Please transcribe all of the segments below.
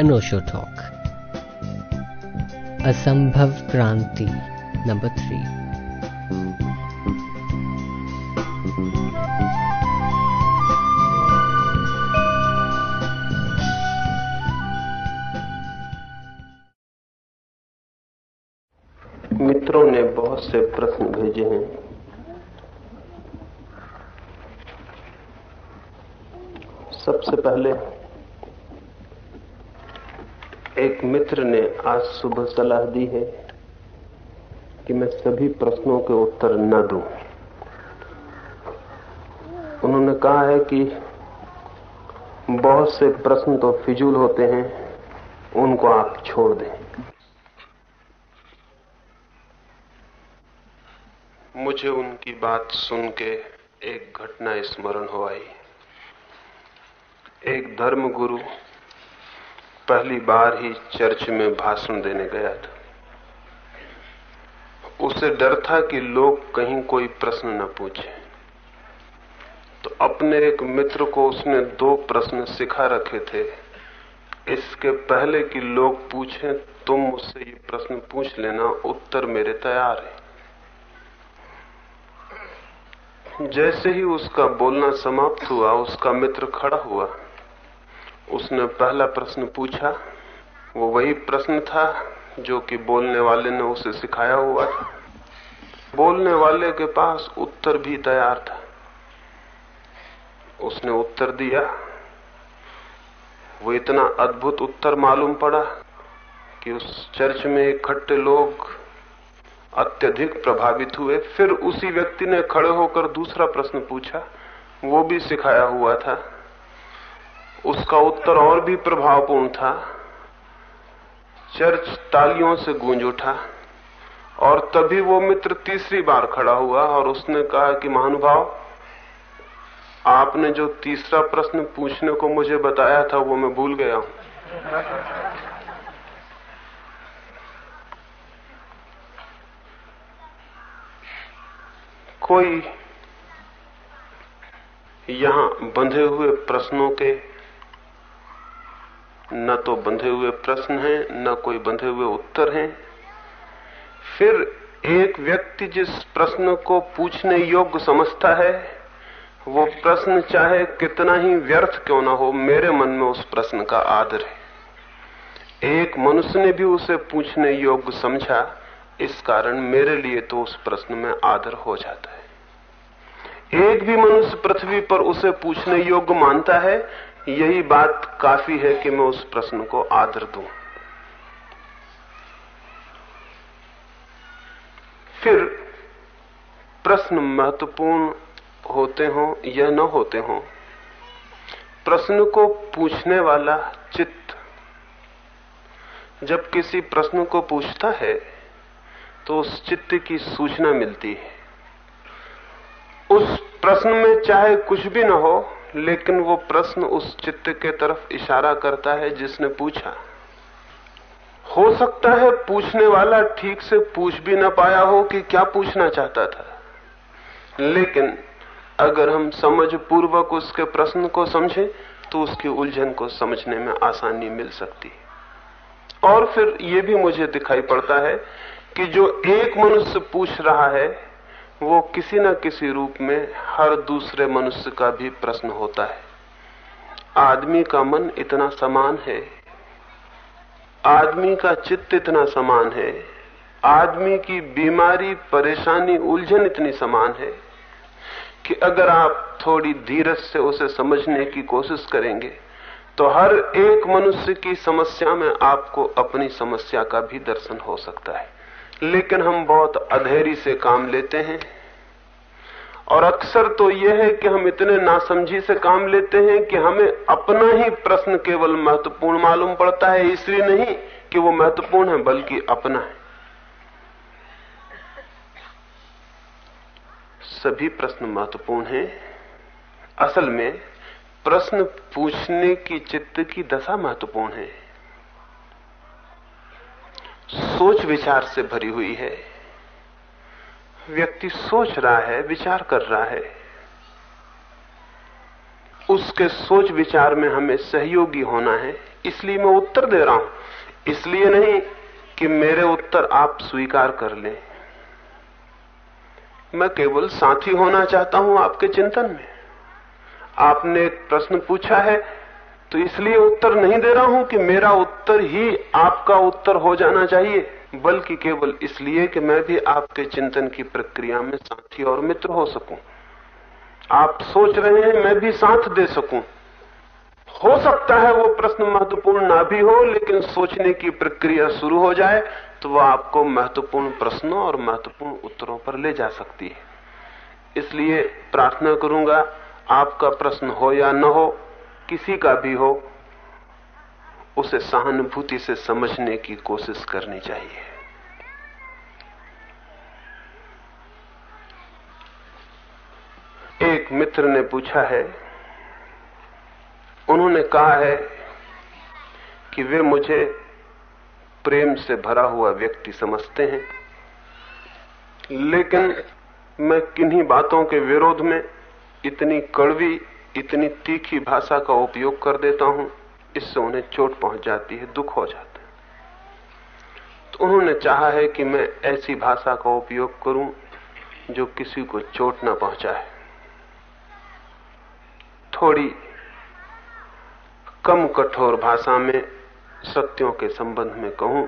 And Osho talk असंभव क्रांति number three मित्रों ने बहुत से प्रश्न भेजे हैं। सबसे पहले एक मित्र ने आज सुबह सलाह दी है कि मैं सभी प्रश्नों के उत्तर न दूँ। उन्होंने कहा है कि बहुत से प्रश्न तो फिजूल होते हैं, उनको आप छोड़ दें। मुझे उनकी बात सुन के एक घटना स्मरण हो आई। एक धर्म गुरु पहली बार ही चर्च में भाषण देने गया था। उसे डर था कि लोग कहीं कोई प्रश्न न पूछे। तो अपने एक मित्र को उसने दो प्रश्न सिखा रखे थे। इसके पहले कि लोग पूछें, तुम मुझसे ये प्रश्न पूछ लेना, उत्तर मेरे तैयार है। जैसे ही उसका बोलना समाप्त हुआ, उसका मित्र खड़ा हुआ। उसने पहला प्रश्न पूछा। वो वही प्रश्न था जो कि बोलने वाले ने उसे सिखाया हुआ था। बोलने वाले के पास उत्तर भी तैयार था। उसने उत्तर दिया। वो इतना अद्भुत उत्तर मालूम पड़ा कि उस चर्च में इकट्ठे लोग अत्यधिक प्रभावित हुए। फिर उसी व्यक्ति ने खड़े होकर दूसरा प्रश्न पूछा। वो भी सिखाया हुआ था। उसका उत्तर और भी प्रभावपूर्ण था। चर्च तालियों से गूंज उठा और तभी वो मित्र तीसरी बार खड़ा हुआ और उसने कहा कि, महानुभाव, आपने जो तीसरा प्रश्न पूछने को मुझे बताया था, वो मैं भूल गया हूँ। कोई यहाँ बंधे हुए प्रश्नों के न तो बंधे हुए प्रश्न हैं, न कोई बंधे हुए उत्तर हैं। फिर एक व्यक्ति जिस प्रश्न को पूछने योग्य समझता है, वो प्रश्न चाहे कितना ही व्यर्थ क्यों ना हो, मेरे मन में उस प्रश्न का आदर है। एक मनुष्य ने भी उसे पूछने योग्य समझा, इस कारण मेरे लिए तो उस प्रश्न में आदर हो जाता है। एक भी मनुष्य पृथ्वी पर उसे पूछने योग्य मानता है यही बात काफ़ी है कि मैं उस प्रश्न को आदर दूँ। फिर प्रश्न महत्वपूर्ण होते हो या न होते हो, प्रश्न को पूछने वाला चित्त जब किसी प्रश्न को पूछता है तो उस चित्त की सूचना मिलती है। उस प्रश्न में चाहे कुछ भी न हो लेकिन वो प्रश्न उस चित्त के तरफ़ इशारा करता है जिसने पूछा। हो सकता है पूछने वाला ठीक से पूछ भी ना पाया हो कि क्या पूछना चाहता था। लेकिन अगर हम समझ पूर्वक उसके प्रश्न को समझें तो उसकी उलझन को समझने में आसानी मिल सकती है। और फिर यह भी मुझे दिखाई पड़ता है कि जो एक मनुष्य पूछ रहा है वो किसी न किसी रूप में हर दूसरे मनुष्य का भी प्रश्न होता है। आदमी का मन इतना समान है, आदमी का चित्त इतना समान है, आदमी की बीमारी, परेशानी, उलझन इतनी समान है कि अगर आप थोड़ी धीरज से उसे समझने की कोशिश करेंगे तो हर एक मनुष्य की समस्या में आपको अपनी समस्या का भी दर्शन हो सकता है। लेकिन हम बहुत अधेरी से काम लेते हैं। और अक्सर तो यह है कि हम इतने नासमझी से काम लेते हैं कि हमें अपना ही प्रश्न केवल महत्वपूर्ण मालूम पड़ता है, इसलिए नहीं कि वो महत्वपूर्ण है, बल्कि अपना है। सभी प्रश्न महत्वपूर्ण हैं। असल में प्रश्न पूछने की चित्त की दशा महत्वपूर्ण है। सोच विचार से भरी हुई है। व्यक्ति सोच रहा है, विचार कर रहा है, उसके सोच विचार में हमें सहयोगी होना है, इसलिए मैं उत्तर दे रहा हूँ। इसलिए नहीं कि मेरे उत्तर आप स्वीकार कर लें। मैं केवल साथी होना चाहता हूँ आपके चिंतन में। आपने एक प्रश्न पूछा है तो इसलिए उत्तर नहीं दे रहा हूँ कि मेरा उत्तर ही आपका उत्तर हो जाना चाहिए। बल्कि केवल इसलिए कि मैं भी आपके चिंतन की प्रक्रिया में साथी और मित्र हो सकूँ। आप सोच रहे हैं, मैं भी साथ दे सकूँ। हो सकता है वो प्रश्न महत्वपूर्ण ना भी हो, लेकिन सोचने की प्रक्रिया शुरू हो जाए तो वह आपको महत्वपूर्ण प्रश्नों और महत्वपूर्ण उत्तरों पर ले जा सकती है। इसलिए प्रार्थना करूँगा, आपका प्रश्न हो या न हो, किसी का भी हो उसे सहानुभूति से समझने की कोशिश करनी चाहिए। एक मित्र ने पूछा है, उन्होंने कहा है कि वे मुझे प्रेम से भरा हुआ व्यक्ति समझते हैं, लेकिन मैं किन्हीं बातों के विरोध में इतनी कड़वी, इतनी तीखी भाषा का उपयोग कर देता हूँ। इससे उन्हें चोट पहुँच जाती है, दुख हो जाता है। तो उन्होंने चाहा है कि मैं ऐसी भाषा का उपयोग करूँ जो किसी को चोट न पहुँचाए। थोड़ी कम कठोर भाषा में सत्यों के संबंध में कहूँ,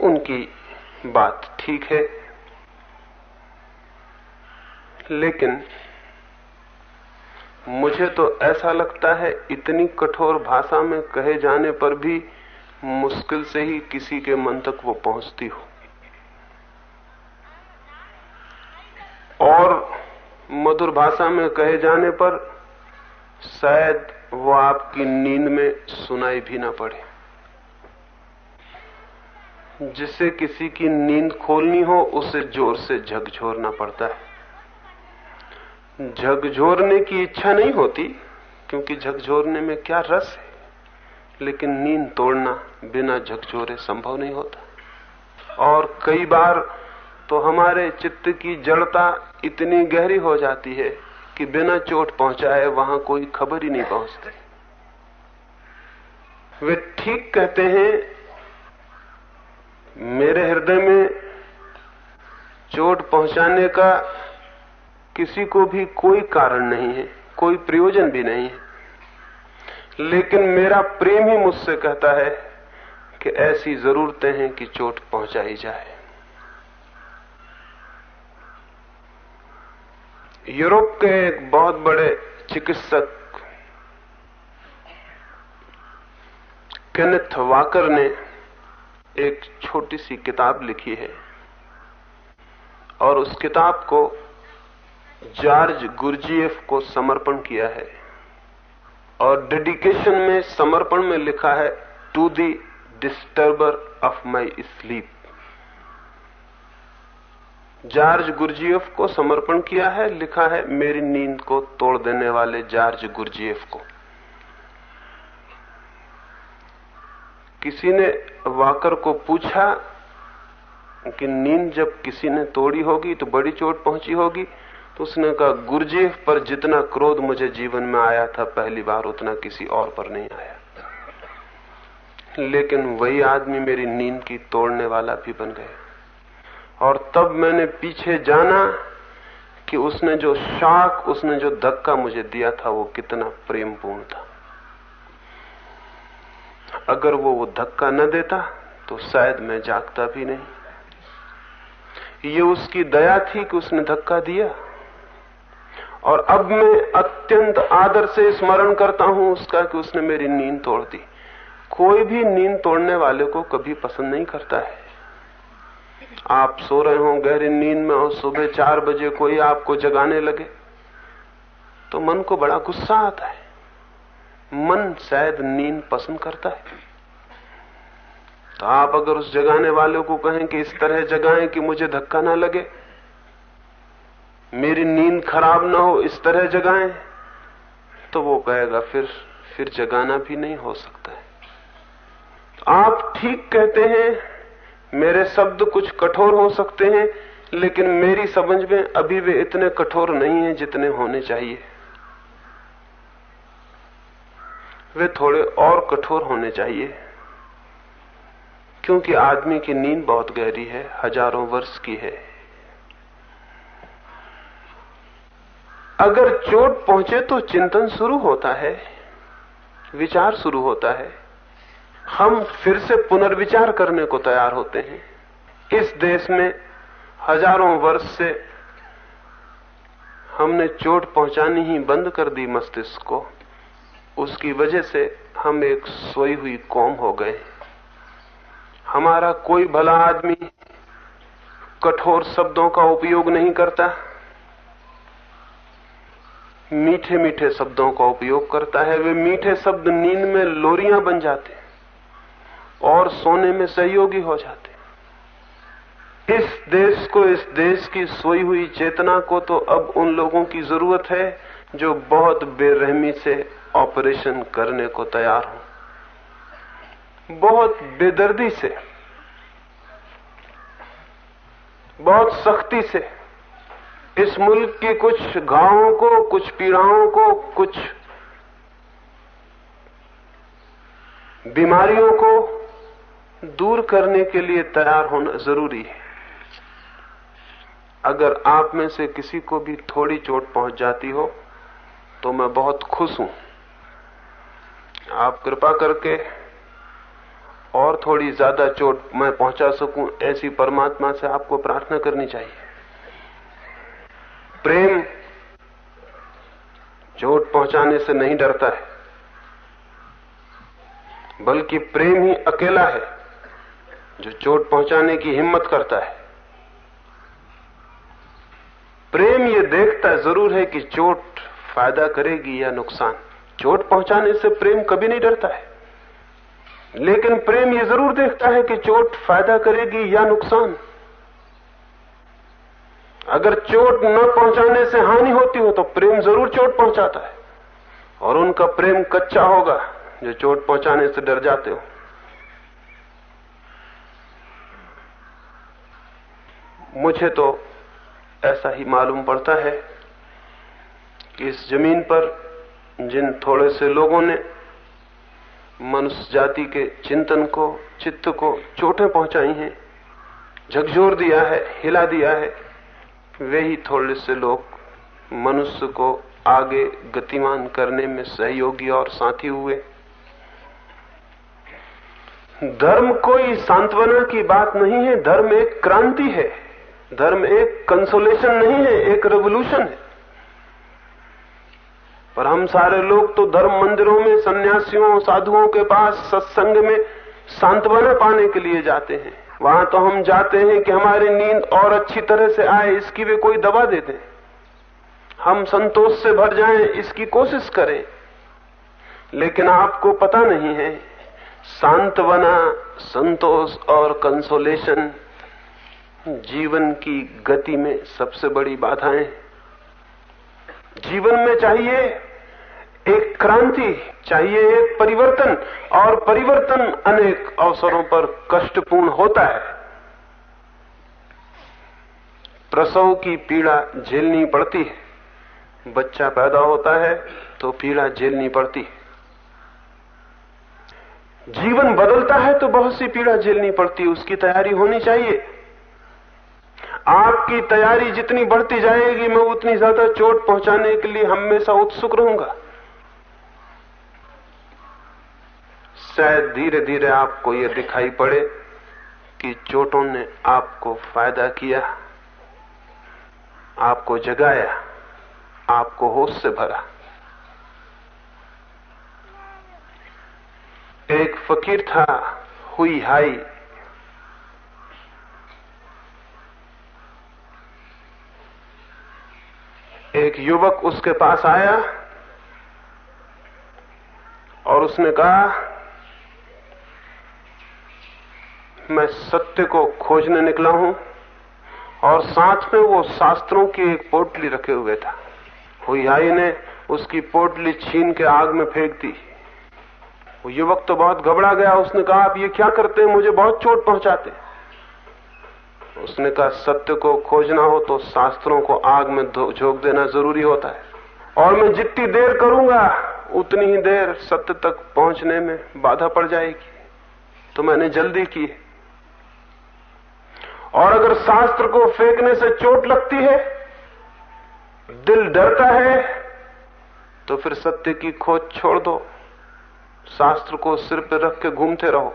उनकी बात ठीक है, लेकिन मुझे तो ऐसा लगता है इतनी कठोर भाषा में कहे जाने पर भी मुश्किल से ही किसी के मन तक वो पहुँचती हो। और मधुर भाषा में कहे जाने पर शायद वो आपकी नींद में सुनाई भी ना पड़े। जिसे किसी की नींद खोलनी हो, उसे ज़ोर से झकझोरना पड़ता है। झकझोरने की इच्छा नहीं होती, क्योंकि झकझोरने में क्या रस है? लेकिन नींद तोड़ना बिना झकझोरे संभव नहीं होता। और कई बार तो हमारे चित्त की जड़ता इतनी गहरी हो जाती है कि बिना चोट पहुँचाए वहाँ कोई खबर ही नहीं पहुँचती। वे ठीक कहते हैं, मेरे हृदय में चोट पहुँचाने का किसी को भी कोई कारण नहीं है, कोई प्रयोजन भी नहीं है। लेकिन मेरा प्रेम ही मुझसे कहता है कि ऐसी जरूरतें हैं कि चोट पहुंचाई जाए। यूरोप के एक बहुत बड़े चिकित्सक केनेथ वाकर ने एक छोटी सी किताब लिखी है और उस किताब को जॉर्ज गुरजीएफ को समर्पण किया है और डेडिकेशन में समर्पण में लिखा है to the disturber of my sleep George Gurdjieff को समर्पण किया है, लिखा है, मेरी नींद को तोड़ देने वाले जॉर्ज गुरजीएफ को. किसी ने वाकर को पूछा कि नींद जब किसी ने तोड़ी होगी तो बड़ी चोट पहुँची होगी? उसने कहा गुरजेफ पर जितना क्रोध मुझे जीवन में आया था, पहली बार उतना किसी और पर नहीं आया लेकिन वही आदमी मेरी नींद की तोड़ने वाला भी बन गया। और तब मैंने पीछे जाना कि उसने जो शाक, उसने जो धक्का मुझे दिया था, वो कितना प्रेमपूर्ण था। अगर वो वो धक्का न देता तो शायद मैं जागता भी नहीं। ये उसकी दया थी कि उसने धक्का दिया। और अब मैं अत्यंत आदर से स्मरण करता हूँ उसका कि उसने मेरी नींद तोड़ दी। कोई भी नींद तोड़ने वाले को कभी पसंद नहीं करता है। आप सो रहे हो, गहरी नींद में, और सुबह चार बजे कोई आपको जगाने लगे तो मन को बड़ा गुस्सा आता है। मन शायद नींद पसंद करता है। तो आप अगर उस जगाने वाले को कहें कि इस तरह जगाएँ कि मुझे धक्का ना लगे मेरी नींद खराब ना हो इस तरह जगाएँ तो वो कहेगा, फिर फिर जगाना भी नहीं हो सकता है। आप ठीक कहते हैं, मेरे शब्द कुछ कठोर हो सकते हैं, लेकिन मेरी समझ में अभी वे इतने कठोर नहीं हैं जितने होने चाहिए। वे थोड़े और कठोर होने चाहिए, क्योंकि आदमी की नींद बहुत गहरी है, हज़ारों वर्ष की है। अगर चोट पहुँचे तो चिंतन शुरू होता है, विचार शुरू होता है। हम फिर से पुनर्विचार करने को तैयार होते हैं। इस देश में हज़ारों वर्ष से हमने चोट पहुंचानी ही बंद कर दी मस्तिष्क को। उसकी वजह से हम एक सोई हुई कौम हो गए। हमारा कोई भला आदमी कठोर शब्दों का उपयोग नहीं करता। मीठे मीठे शब्दों का उपयोग करता है। वे मीठे शब्द नींद में लोरियाँ बन जाते और सोने में सहयोगी हो जाते इस देश को, इस देश की सोई हुई चेतना को तो अब उन लोगों की ज़रूरत है जो बहुत बेरहमी से ऑपरेशन करने को तैयार हो। बहुत बेदर्दी से, बहुत सख्ती से इस मुल्क की कुछ घावों को, कुछ पीड़ाओं को, कुछ बीमारियों को दूर करने के लिए तैयार होना ज़रूरी है। अगर आप में से किसी को भी थोड़ी चोट पहुँच जाती हो तो मैं बहुत खुश हूँ। आप कृपा करके और थोड़ी ज़्यादा चोट मैं पहुँचा सकूँ, ऐसी परमात्मा से आपको प्रार्थना करनी चाहिए। प्रेम चोट पहुँचाने से नहीं डरता है, बल्कि प्रेम ही अकेला है जो चोट पहुँचाने की हिम्मत करता है। प्रेम ये देखता ज़रूर है कि चोट फ़ायदा करेगी या नुकसान। चोट पहुँचाने से प्रेम कभी नहीं डरता है, लेकिन प्रेम ये ज़रूर देखता है कि चोट फ़ायदा करेगी या नुकसान। अगर चोट न पहुँचाने से हानि होती हो तो प्रेम ज़रूर चोट पहुंचाता है। और उनका प्रेम कच्चा होगा जो चोट पहुँचाने से डर जाते हो। मुझे तो ऐसा ही मालूम पड़ता है कि इस ज़मीन पर जिन थोड़े से लोगों ने मनुष्य जाति के चिंतन को, चित्त को चोटें पहुंचाई हैं, झकझोर दिया है, हिला दिया है वे ही थोड़े से लोग मनुष्य को आगे गतिमान करने में सहयोगी और साथी हुए। धर्म कोई सांत्वना की बात नहीं है, धर्म एक क्रांति है। धर्म एक कंसोलेशन नहीं है, एक रेवोल्यूशन है। पर हम सारे लोग तो धर्म मंदिरों में सन्यासियों साधुओं के पास सत्संग में सांत्वना पाने के लिए जाते हैं। वहाँ तो हम जाते हैं कि हमारी नींद और अच्छी तरह से आए, इसकी वे कोई दवा दे दें। हम संतोष से भर जाएँ, इसकी कोशिश करें। लेकिन आपको पता नहीं है सांत्वना संतोष और कंसोलेशन जीवन की गति में सबसे बड़ी बाधाएँ। जीवन में चाहिए एक क्रांति चाहिए, एक परिवर्तन, और परिवर्तन अनेक अवसरों पर कष्टपूर्ण होता है। प्रसव की पीड़ा झेलनी पड़ती है। बच्चा पैदा होता है तो पीड़ा झेलनी पड़ती है। जीवन बदलता है तो बहुत सी पीड़ा झेलनी पड़ती है। उसकी तैयारी होनी चाहिए। आपकी तैयारी जितनी बढ़ती जाएगी, मैं उतनी ज़्यादा चोट पहुँचाने के लिए हमेशा उत्सुक रहूँगा। शायद धीरे धीरे आपको यह दिखाई पड़े कि चोटों ने आपको फ़ायदा किया, आपको जगाया, आपको होश से भरा। एक फकीर था, हुई हाई। एक युवक उसके पास आया और उसने कहा मैं सत्य को खोजने निकला हूँ और साथ में वो शास्त्रों की एक पोटली रखे हुए था। हुई ने उसकी पोटली छीन के आग में फेंक दी। वो युवक तो बहुत घबरा गया। उसने कहा, आप ये क्या करते हैं? मुझे बहुत चोट पहुंचाते उसने कहा, सत्य को खोजना हो तो शास्त्रों को आग में झोंक देना ज़रूरी होता है। और मैं जितनी देर करूँगा, उतनी ही देर सत्य तक पहुँचने में बाधा पड़ जाएगी। तो मैंने जल्दी की और अगर शास्त्र को फेंकने से चोट लगती है, दिल डरता है तो फिर सत्य की खोज छोड़ दो। शास्त्र को सिर पर रख के घूमते रहो।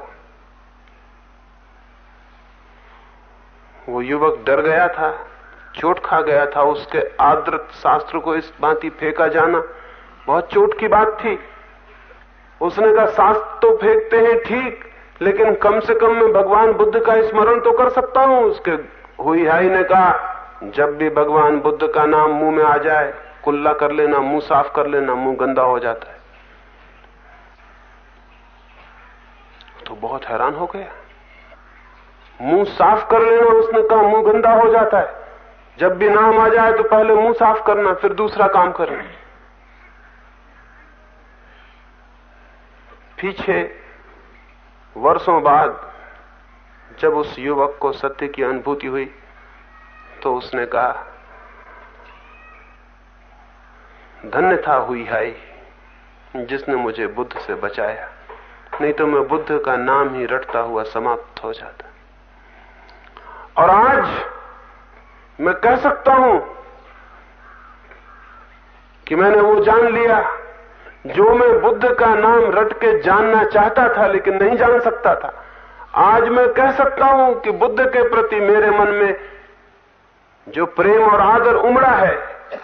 वो युवक डर गया था, चोट खा गया था, उसके आदृत शास्त्र को इस बाती फेंका जाना बहुत चोट की बात थी। उसने कहा, शास्त्र तो फेंकते हैं, ठीक लेकिन कम से कम मैं भगवान बुद्ध का स्मरण तो कर सकता हूँ। उसके हुई हाई ने कहा, जब भी भगवान बुद्ध का नाम मुँह में आ जाए, कुल्ला कर लेना, मुँह साफ़ कर लेना, मुँह गंदा हो जाता है। तो बहुत हैरान हो गया। मुँह साफ़ कर लेना, उसने कहा, मुँह गंदा हो जाता है। जब भी नाम आ जाए तो पहले मुँह साफ़ करना, फिर दूसरा काम करना। पीछे वर्षों बाद जब उस युवक को सत्य की अनुभूति हुई तो उसने कहा, धन्य था हुई हाई जिसने मुझे बुद्ध से बचाया, नहीं तो मैं बुद्ध का नाम ही रटता हुआ समाप्त हो जाता। और आज मैं कह सकता हूँ कि मैंने वो जान लिया जो मैं बुद्ध का नाम रट के जानना चाहता था, लेकिन नहीं जान सकता था। आज मैं कह सकता हूँ कि बुद्ध के प्रति मेरे मन में जो प्रेम और आदर उमड़ा है,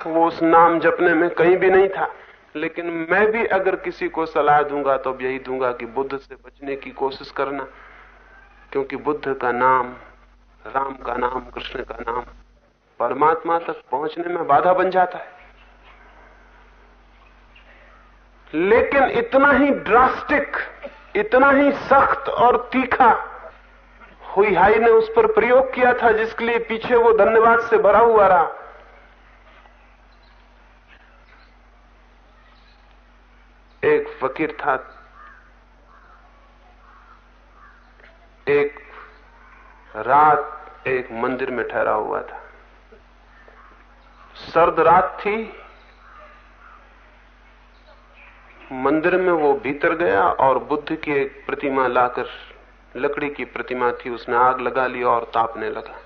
वो उस नाम जपने में कहीं भी नहीं था। लेकिन मैं भी अगर किसी को सलाह दूँगा तो यही दूँगा कि बुद्ध से बचने की कोशिश करना, क्योंकि बुद्ध का नाम, राम का नाम, कृष्ण का नाम, परमात्मा तक पहुँचने में बाधा बन जाता है। लेकिन इतना ही ड्रास्टिक इतना ही सख्त और तीखा हुई हाई ने उस पर प्रयोग किया था, जिसके लिए पीछे वो धन्यवाद से भरा हुआ रहा। एक फकीर था, एक रात एक मंदिर में ठहरा हुआ था। सर्द रात थी मंदिर में वो भीतर गया और बुद्ध की एक प्रतिमा लाकर, लकड़ी की प्रतिमा थी, उसने आग लगा ली और तापने लगा।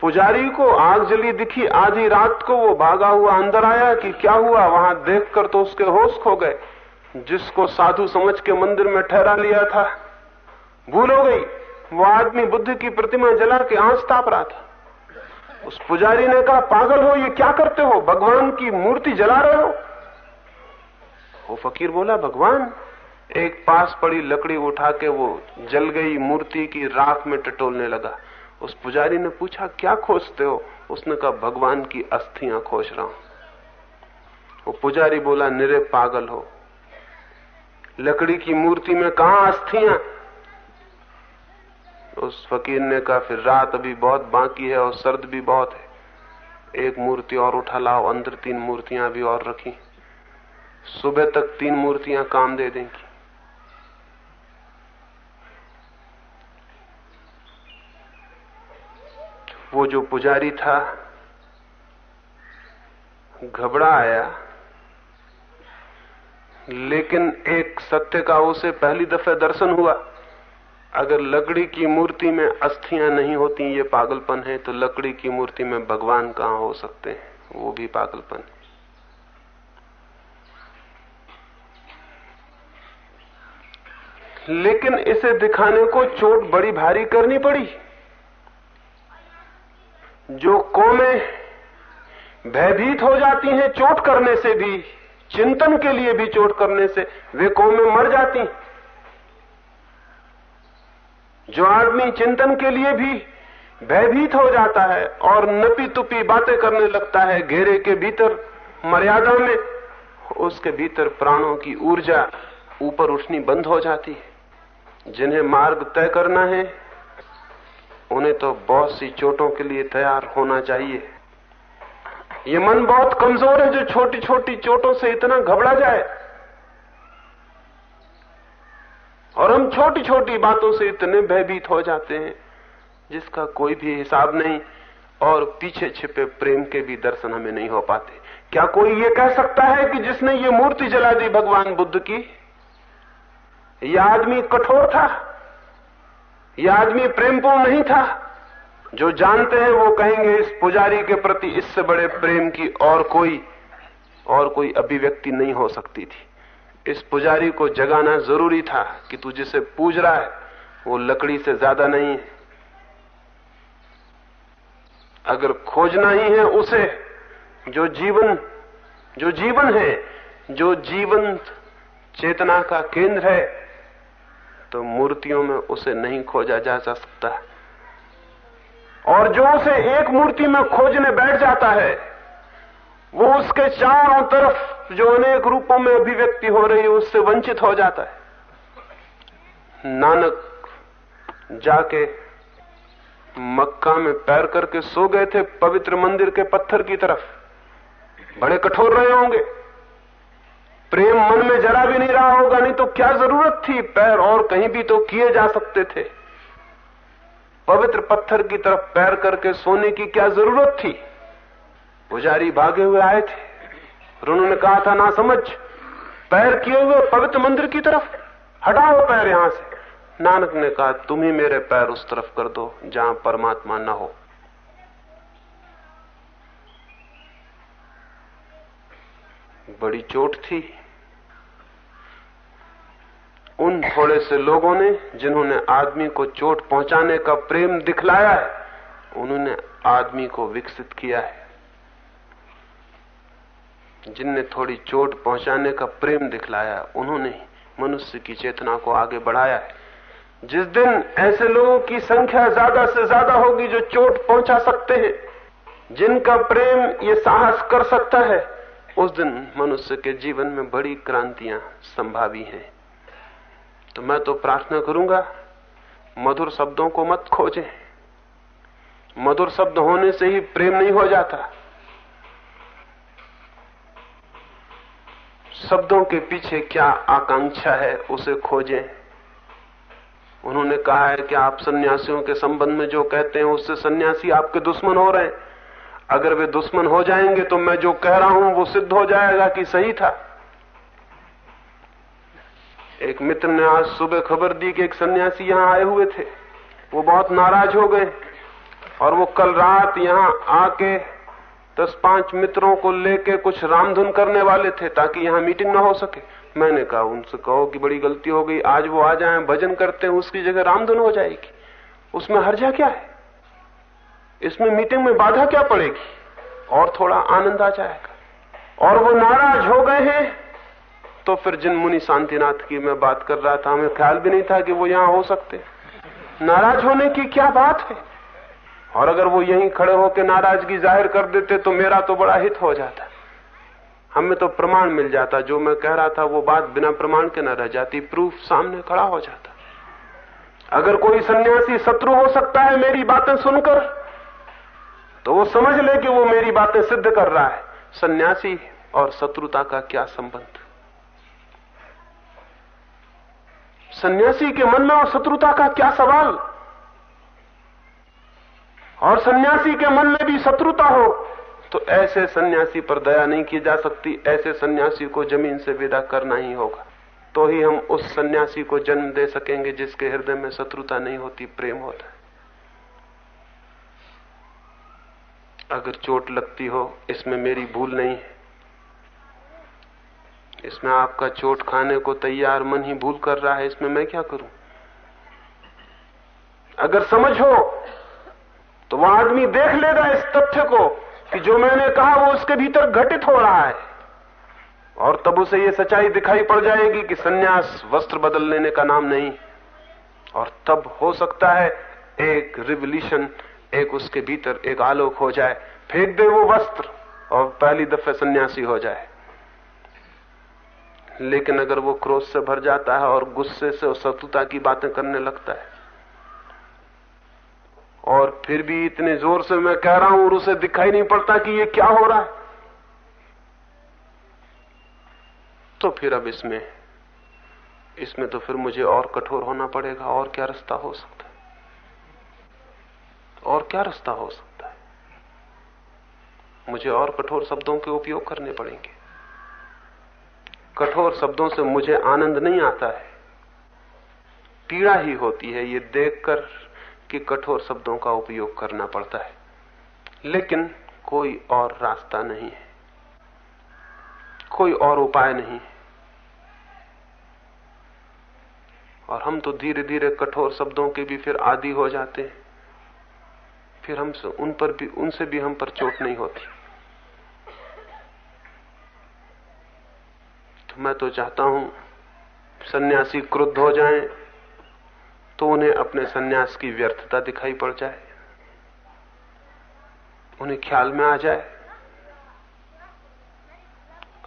पुजारी को आग जली दिखी, आधी रात को वो भागा हुआ अंदर आया कि क्या हुआ, वहाँ देखकर तो उसके होश खो गए, जिसको साधु समझ के मंदिर में ठहरा लिया था। भूल हो गई, वो आदमी बुद्ध की प्रतिमा जला के आँच ताप रहा था। उस पुजारी ने कहा, पागल हो, ये क्या करते हो? भगवान की मूर्ति जला रहे हो? वो फकीर बोला, भगवान, एक पास पड़ी लकड़ी उठा के वो जल गई मूर्ति की राख में टटोलने लगा। उस पुजारी ने पूछा, क्या खोजते हो? उसने कहा, भगवान की अस्थियाँ खोज रहा हूँ। वो पुजारी बोला, निरे पागल हो। लकड़ी की मूर्ति में कहा अस्थियाँ? उस फकीर ने कहा, फिर रात अभी बहुत बाकी है और सर्द भी बहुत है। एक मूर्ति और उठा लाओ, अंदर तीन मूर्तियाँ भी और रखी। सुबह तक तीन मूर्तियाँ काम दे देंगी। वो जो पुजारी था, घबरा आया। लेकिन एक सत्य का उसे पहली दफे दर्शन हुआ। अगर लकड़ी की मूर्ति में अस्थियाँ नहीं होती, ये पागलपन है तो लकड़ी की मूर्ति में भगवान कहाँ हो सकते हैं? वो भी पागलपन है। लेकिन इसे दिखाने को चोट बड़ी भारी करनी पड़ी। जो कौमें भयभीत हो जाती हैं चोट करने से भी, चिंतन के लिए भी चोट करने से, वे कौमें मर जाती जो आदमी चिंतन के लिए भी भयभीत हो जाता है और नपी तुपी बातें करने लगता है, घेरे के भीतर, मर्यादा में, उसके भीतर प्राणों की ऊर्जा ऊपर उठनी बंद हो जाती है। जिन्हें मार्ग तय करना है, उन्हें तो बहुत सी चोटों के लिए तैयार होना चाहिए। ये मन बहुत कमज़ोर है जो छोटी छोटी चोटों से इतना घबरा जाए। और हम छोटी छोटी बातों से इतने भयभीत हो जाते हैं, जिसका कोई भी हिसाब नहीं, और पीछे छिपे प्रेम के भी दर्शन हमें नहीं हो पाते। क्या कोई ये कह सकता है कि जिसने ये मूर्ति जला दी भगवान बुद्ध की? यह आदमी कठोर था। यह आदमी प्रेमपूर्ण नहीं था। जो जानते हैं, वो कहेंगे, इस पुजारी के प्रति इससे बड़े प्रेम की और कोई और कोई अभिव्यक्ति नहीं हो सकती थी। इस पुजारी को जगाना ज़रूरी था कि तू जिसे पूज रहा है, वो लकड़ी से ज़्यादा नहीं है। अगर खोजना ही है उसे, जो जीवन जो जीवन है, जो जीवन चेतना का केंद्र है तो मूर्तियों में उसे नहीं खोजा जा सकता। और जो उसे एक मूर्ति में खोजने बैठ जाता है वो उसके चारों तरफ़ जो अनेक रूपों में अभिव्यक्ति हो रही है उससे वंचित हो जाता है। नानक जाके मक्का में पैर करके सो गए थे पवित्र मंदिर के पत्थर की तरफ़। बड़े कठोर रहे होंगे। प्रेम मन में जरा भी नहीं रहा होगा, नहीं तो क्या ज़रूरत थी? पैर और कहीं भी तो किए जा सकते थे। पवित्र पत्थर की तरफ़ पैर करके सोने की क्या ज़रूरत थी? पुजारी भागे हुए आए थे। और उन्होंने कहा था, ना समझ। पैर किए हुए पवित्र मंदिर की तरफ़। हटाओ पैर यहाँ से। नानक ने कहा, तुम ही मेरे पैर उस तरफ़ कर दो, जहाँ परमात्मा न हो। बड़ी चोट थी। उन थोड़े से लोगों ने जिन्होंने आदमी को चोट पहुँचाने का प्रेम दिखलाया है, उन्होंने आदमी को विकसित किया है। जिनने थोड़ी चोट पहुँचाने का प्रेम दिखलाया, उन्होंने मनुष्य की चेतना को आगे बढ़ाया है। जिस दिन ऐसे लोगों की संख्या ज़्यादा से ज़्यादा होगी जो चोट पहुँचा सकते हैं, जिनका प्रेम ये साहस कर सकता है, उस दिन मनुष्य के जीवन में बड़ी क्रांतियाँ संभावी हैं। तो मैं तो प्रार्थना करूँगा, मधुर शब्दों को मत खोजें। मधुर शब्द होने से ही प्रेम नहीं हो जाता। शब्दों के पीछे क्या आकांक्षा है, उसे खोजें। उन्होंने कहा है कि आप सन्यासियों के संबंध में जो कहते हैं, उससे सन्यासी आपके दुश्मन हो रहे हैं। अगर वे दुश्मन हो जाएँगे तो मैं जो कह रहा हूँ, वो सिद्ध हो जाएगा कि सही था। एक मित्र ने आज सुबह खबर दी कि एक सन्यासी यहाँ आए हुए थे। वो बहुत नाराज़ हो गए और वो कल रात यहाँ आके दस पाँच मित्रों को लेके कुछ रामधुन करने वाले थे ताकि यहाँ मीटिंग ना हो सके। मैंने कहा, उनसे कहो कि बड़ी गलती हो गई। आज वो आ जाए, भजन करते हैं, उसकी जगह रामधुन हो जाएगी। उसमें हर्जा क्या है? इसमें मीटिंग में बाधा क्या पड़ेगी? और थोड़ा आनंद आ जाएगा। और वो नाराज़ हो गए हैं तो फिर जिन मुनि शांतिनाथ की मैं बात कर रहा था, हमें ख्याल भी नहीं था कि वो यहाँ हो सकते। नाराज़ होने की क्या बात है? और अगर वो यहीं खड़े होकर नाराज़गी ज़ाहिर कर देते तो मेरा तो बड़ा हित हो जाता। हमें तो प्रमाण मिल जाता। जो मैं कह रहा था, वो बात बिना प्रमाण के न रह जाती, प्रूफ सामने खड़ा हो जाता। अगर कोई सन्यासी शत्रु हो सकता है मेरी बातें सुनकर तो वो समझ ले कि वो मेरी बातें सिद्ध कर रहा है। सन्यासी और शत्रुता का क्या संबंध? सन्यासी के मन में और शत्रुता का क्या सवाल? और सन्यासी के मन में भी शत्रुता हो तो ऐसे सन्यासी पर दया नहीं की जा सकती, ऐसे सन्यासी को ज़मीन से विदा करना ही होगा। तो ही हम उस सन्यासी को जन्म दे सकेंगे जिसके हृदय में शत्रुता नहीं होती, प्रेम होता है। अगर चोट लगती हो, इसमें मेरी भूल नहीं है। इसमें आपका चोट खाने को तैयार मन ही भूल कर रहा है, इसमें मैं क्या करूँ? अगर समझ हो तो वह आदमी देख लेगा इस तथ्य को कि जो मैंने कहा वो उसके भीतर घटित हो रहा है। और तब उसे ये सच्चाई दिखाई पड़ जाएगी कि सन्यास वस्त्र बदल लेने का नाम नहीं। और तब हो सकता है एक रिवल्यूशन एक उसके भीतर एक आलोक हो जाए। फेंक दे वो वस्त्र और पहली दफे सन्यासी हो जाए। लेकिन अगर वो क्रोध से भर जाता है और गुस्से से और शत्रुता की बातें करने लगता है, और फिर भी इतने ज़ोर से मैं कह रहा हूँ और उसे दिखाई नहीं पड़ता कि ये क्या हो रहा है तो फिर अब इसमें इसमें तो फिर मुझे और कठोर होना पड़ेगा, और क्या रास्ता हो सकता है? और क्या रास्ता हो सकता है? मुझे और कठोर शब्दों के उपयोग करने पड़ेंगे। कठोर शब्दों से मुझे आनंद नहीं आता है। पीड़ा ही होती है, ये देखकर कि कठोर शब्दों का उपयोग करना पड़ता है। लेकिन कोई और रास्ता नहीं है। कोई और उपाय नहीं है। और हम तो धीरे धीरे कठोर शब्दों के भी फिर आदि हो जाते हैं। फिर हम उन पर भी, उनसे भी हम पर चोट नहीं होती। मैं तो चाहता हूँ सन्यासी क्रुद्ध हो जाएँ तो उन्हें अपने सन्यास की व्यर्थता दिखाई पड़ जाए। उन्हें ख्याल में आ जाए।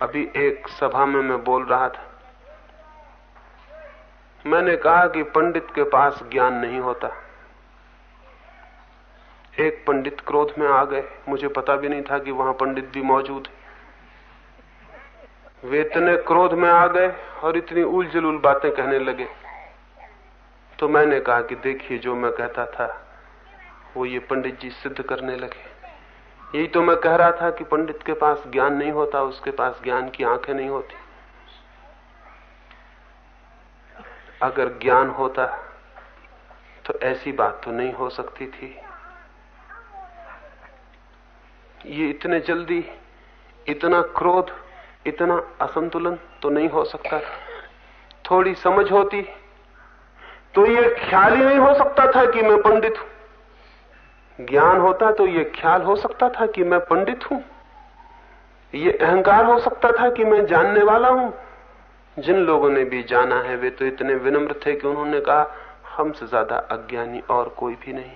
अभी एक सभा में मैं बोल रहा था। मैंने कहा कि पंडित के पास ज्ञान नहीं होता। एक पंडित क्रोध में आ गए। मुझे पता भी नहीं था कि वहाँ पंडित भी मौजूद है। वे इतने क्रोध में आ गए और इतनी उलझुल बातें कहने लगे। तो मैंने कहा कि देखिए जो मैं कहता था, वो ये पंडित जी सिद्ध करने लगे। यही तो मैं कह रहा था कि पंडित के पास ज्ञान नहीं होता, उसके पास ज्ञान की आँखें नहीं होती। अगर ज्ञान होता तो ऐसी बात तो नहीं हो सकती थी। ये इतने जल्दी, इतना क्रोध इतना असंतुलन तो नहीं हो सकता। था थोड़ी समझ होती तो ये ख्याल ही नहीं हो सकता था कि मैं पंडित हूँ। ज्ञान होता तो ये ख्याल हो सकता था कि मैं पंडित हूँ। ये अहंकार हो सकता था कि मैं जानने वाला हूँ। जिन लोगों ने भी जाना है, वे तो इतने विनम्र थे कि उन्होंने कहा, हमसे ज़्यादा अज्ञानी और कोई भी नहीं।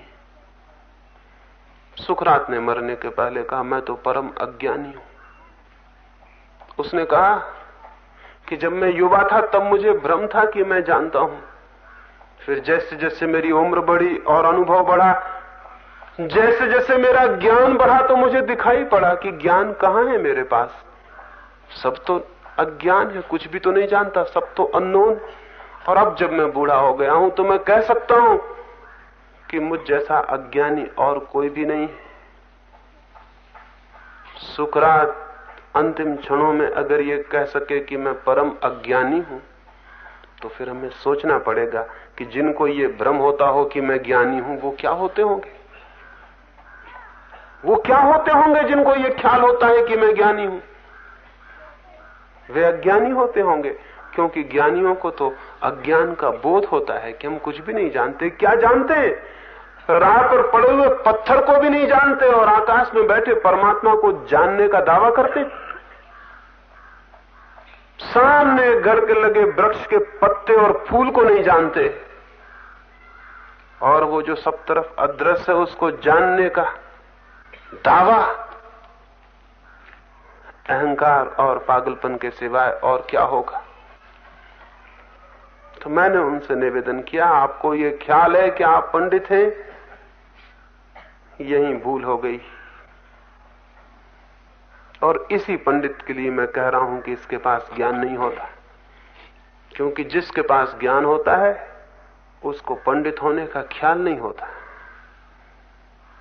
सुखरात ने मरने के पहले कहा, मैं तो परम अज्ञानी हूँ। उसने कहा कि जब मैं युवा था, तब मुझे भ्रम था कि मैं जानता हूँ। फिर जैसे जैसे मेरी उम्र बढ़ी और अनुभव बढ़ा, जैसे जैसे मेरा ज्ञान बढ़ा तो मुझे दिखाई पड़ा कि ज्ञान कहाँ है मेरे पास। सब तो अज्ञान है, कुछ भी तो नहीं जानता, सब तो अननोन। और अब जब मैं बूढ़ा हो गया हूँ तो मैं कह सकता हूँ कि मुझ जैसा अज्ञानी और कोई भी नहीं है। सुकरात अंतिम क्षणों में अगर ये कह सके कि मैं परम अज्ञानी हूँ तो फिर हमें सोचना पड़ेगा कि जिनको ये भ्रम होता हो कि मैं ज्ञानी हूँ, वो क्या होते होंगे? वो क्या होते होंगे जिनको ये ख्याल होता है कि मैं ज्ञानी हूँ? वे अज्ञानी होते होंगे, क्योंकि ज्ञानियों को तो अज्ञान का बोध होता है कि हम कुछ भी नहीं जानते। क्या जानते? हैं राह पर पड़े हुए पत्थर को भी नहीं जानते और आकाश में बैठे परमात्मा को जानने का दावा करते। सामने घर के लगे वृक्ष के पत्ते और फूल को नहीं जानते। और वो जो सब तरफ़ अदृश्य है, उसको जानने का दावा। अहंकार और पागलपन के सिवाय और क्या होगा? तो मैंने उनसे निवेदन किया, आपको ये ख्याल है कि आप पंडित हैं, यही भूल हो गई। और इसी पंडित के लिए मैं कह रहा हूँ कि इसके पास ज्ञान नहीं होता। क्योंकि जिसके पास ज्ञान होता है, उसको पंडित होने का ख्याल नहीं होता।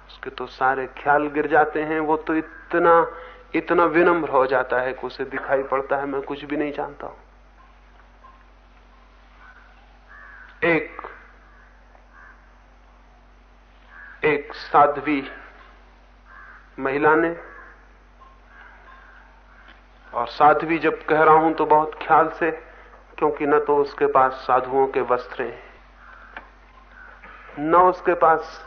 उसके तो सारे ख्याल गिर जाते हैं, वो तो इतना इतना विनम्र हो जाता है कि उसे दिखाई पड़ता है, मैं कुछ भी नहीं जानता हूँ। एक एक साध्वी महिला ने और साध्वी जब कह रहा हूँ तो बहुत ख्याल से, क्योंकि न तो उसके पास साधुओं के वस्त्र हैं, न उसके पास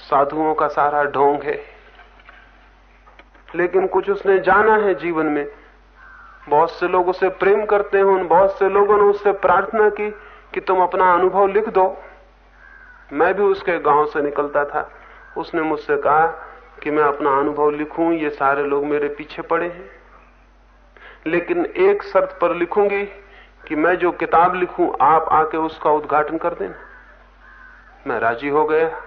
साधुओं का सारा ढोंग है। लेकिन कुछ उसने जाना है जीवन में। बहुत से लोग उसे प्रेम करते हैं, उन बहुत से लोगों ने उससे प्रार्थना की कि तुम अपना अनुभव लिख दो। मैं भी उसके गाँव से निकलता था। उसने मुझसे कहा कि मैं अपना अनुभव लिखूं, ये सारे लोग मेरे पीछे पड़े हैं। लेकिन एक शर्त पर लिखूँगी कि मैं जो किताब लिखूं, आप आके उसका उद्घाटन कर देना। मैं राज़ी हो गया।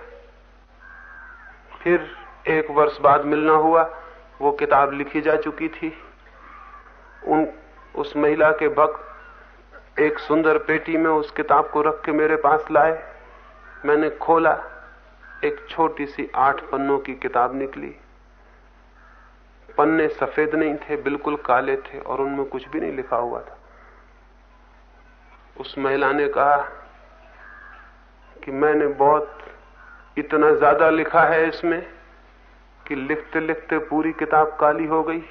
फिर एक वर्ष बाद मिलना हुआ, वो किताब लिखी जा चुकी थी। उन, उस महिला के भक्त एक सुंदर पेटी में उस किताब को रख के मेरे पास लाए। मैंने खोला। एक छोटी सी आठ पन्नों की किताब निकली। पन्ने सफ़ेद नहीं थे, बिल्कुल काले थे और उनमें कुछ भी नहीं लिखा हुआ था। उस महिला ने कहा कि मैंने बहुत इतना ज़्यादा लिखा है इसमें कि लिखते लिखते पूरी किताब काली हो गई।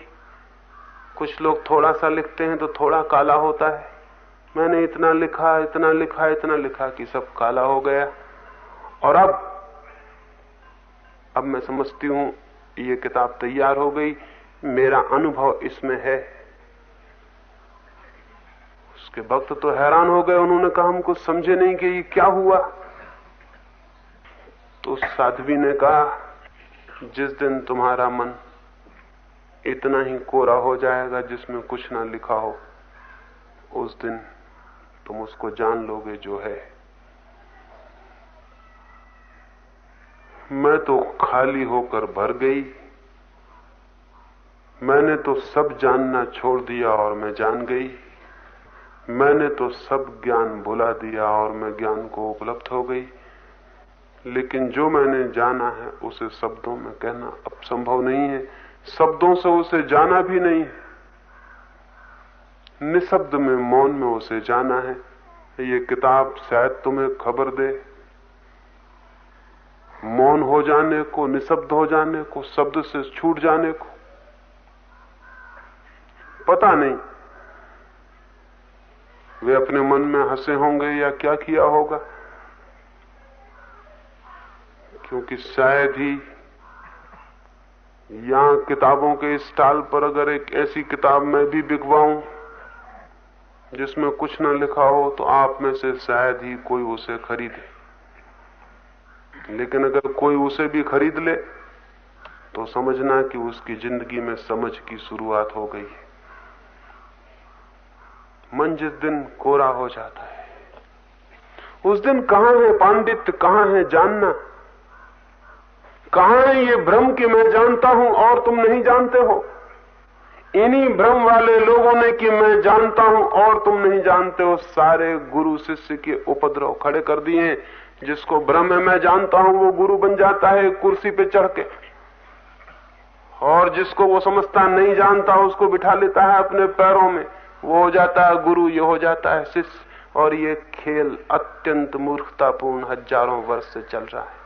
कुछ लोग थोड़ा सा लिखते हैं तो थोड़ा काला होता है। मैंने इतना लिखा इतना लिखा इतना लिखा कि सब काला हो गया। और अब अब मैं समझती हूँ, ये किताब तैयार हो गई। मेरा अनुभव इसमें है। उसके भक्त तो हैरान हो गए, उन्होंने कहा, हमको समझे नहीं कि ये क्या हुआ। तो साध्वी ने कहा, जिस दिन तुम्हारा मन इतना ही कोरा हो जाएगा जिसमें कुछ ना लिखा हो, उस दिन तुम उसको जान लोगे जो है। मैं तो खाली होकर भर गई। मैंने तो सब जानना छोड़ दिया और मैं जान गई। मैंने तो सब ज्ञान भुला दिया और मैं ज्ञान को उपलब्ध हो गई। लेकिन जो मैंने जाना है, उसे शब्दों में कहना अब संभव नहीं है। शब्दों से उसे जाना भी नहीं है। निशब्द में मौन में उसे जाना है। ये किताब शायद तुम्हें खबर दे। मौन हो जाने को, निशब्द हो जाने को, शब्द से छूट जाने को। पता नहीं वे अपने मन में हंसे होंगे या क्या किया होगा, क्योंकि शायद ही यहाँ किताबों के स्टॉल पर अगर एक ऐसी किताब मैं भी बिकवाऊं, जिसमें कुछ न लिखा हो तो आप में से शायद ही कोई उसे खरीदे। लेकिन अगर कोई उसे भी खरीद ले तो समझना कि उसकी ज़िंदगी में समझ की शुरुआत हो गई है। मन जिस दिन कोरा हो जाता है, उस दिन कहाँ है पांडित्य, कहाँ है जानना? कहाँ है ये भ्रम कि मैं जानता हूँ और तुम नहीं जानते हो? इन्हीं भ्रम वाले लोगों ने कि मैं जानता हूँ और तुम नहीं जानते हो, सारे गुरु शिष्य के उपद्रव खड़े कर दिए हैं। जिसको ब्रह्म मैं जानता हूँ, वो गुरु बन जाता है कुर्सी पे चढ़ के। और जिसको वो समझता नहीं जानता, उसको बिठा लेता है अपने पैरों में। वो हो जाता है गुरु, ये हो जाता है शिष्य। और ये खेल अत्यंत मूर्खतापूर्ण हज़ारों वर्ष से चल रहा है।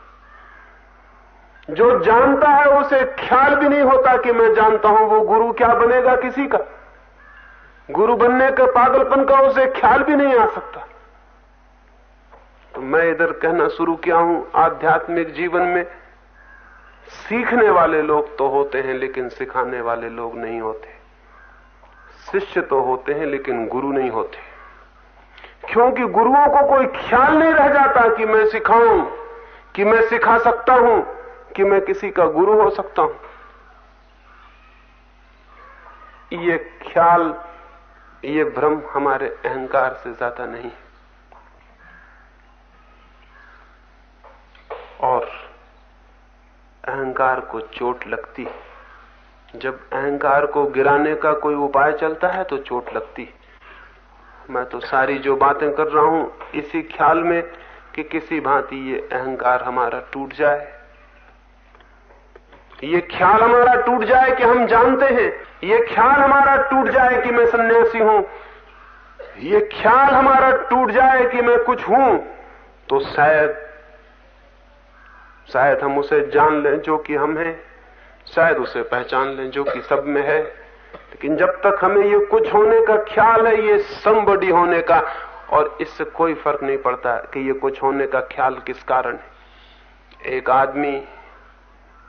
जो जानता है, उसे ख्याल भी नहीं होता कि मैं जानता हूँ, वो गुरु क्या बनेगा किसी का? गुरु बनने के पागलपन का उसे ख्याल भी नहीं आ सकता। तो मैं इधर कहना शुरू किया हूँ, आध्यात्मिक जीवन में सीखने वाले लोग तो होते हैं, लेकिन सिखाने वाले लोग नहीं होते। शिष्य तो होते हैं, लेकिन गुरु नहीं होते। क्योंकि गुरुओं को कोई ख्याल नहीं रह जाता कि मैं सिखाऊं, कि मैं सिखा सकता हूँ, कि मैं किसी का गुरु हो सकता हूँ। ये ख्याल, ये भ्रम हमारे अहंकार से ज़्यादा नहीं और अहंकार को चोट लगती है। जब अहंकार को गिराने का कोई उपाय चलता है तो चोट लगती मैं तो सारी जो बातें कर रहा हूँ, इसी ख्याल में कि किसी भांति ये अहंकार हमारा टूट जाए। ये ख्याल हमारा टूट जाए कि हम जानते हैं। ये ख्याल हमारा टूट जाए कि मैं सन्यासी हूँ। ये ख्याल हमारा टूट जाए कि मैं कुछ हूँ तो शायद शायद हम उसे जान लें जो कि हम हैं, शायद उसे पहचान लें जो कि सब में है। लेकिन जब तक हमें ये कुछ होने का ख्याल है, ये समबडी होने का, और इससे कोई फ़र्क नहीं पड़ता कि ये कुछ होने का ख्याल किस कारण है। एक आदमी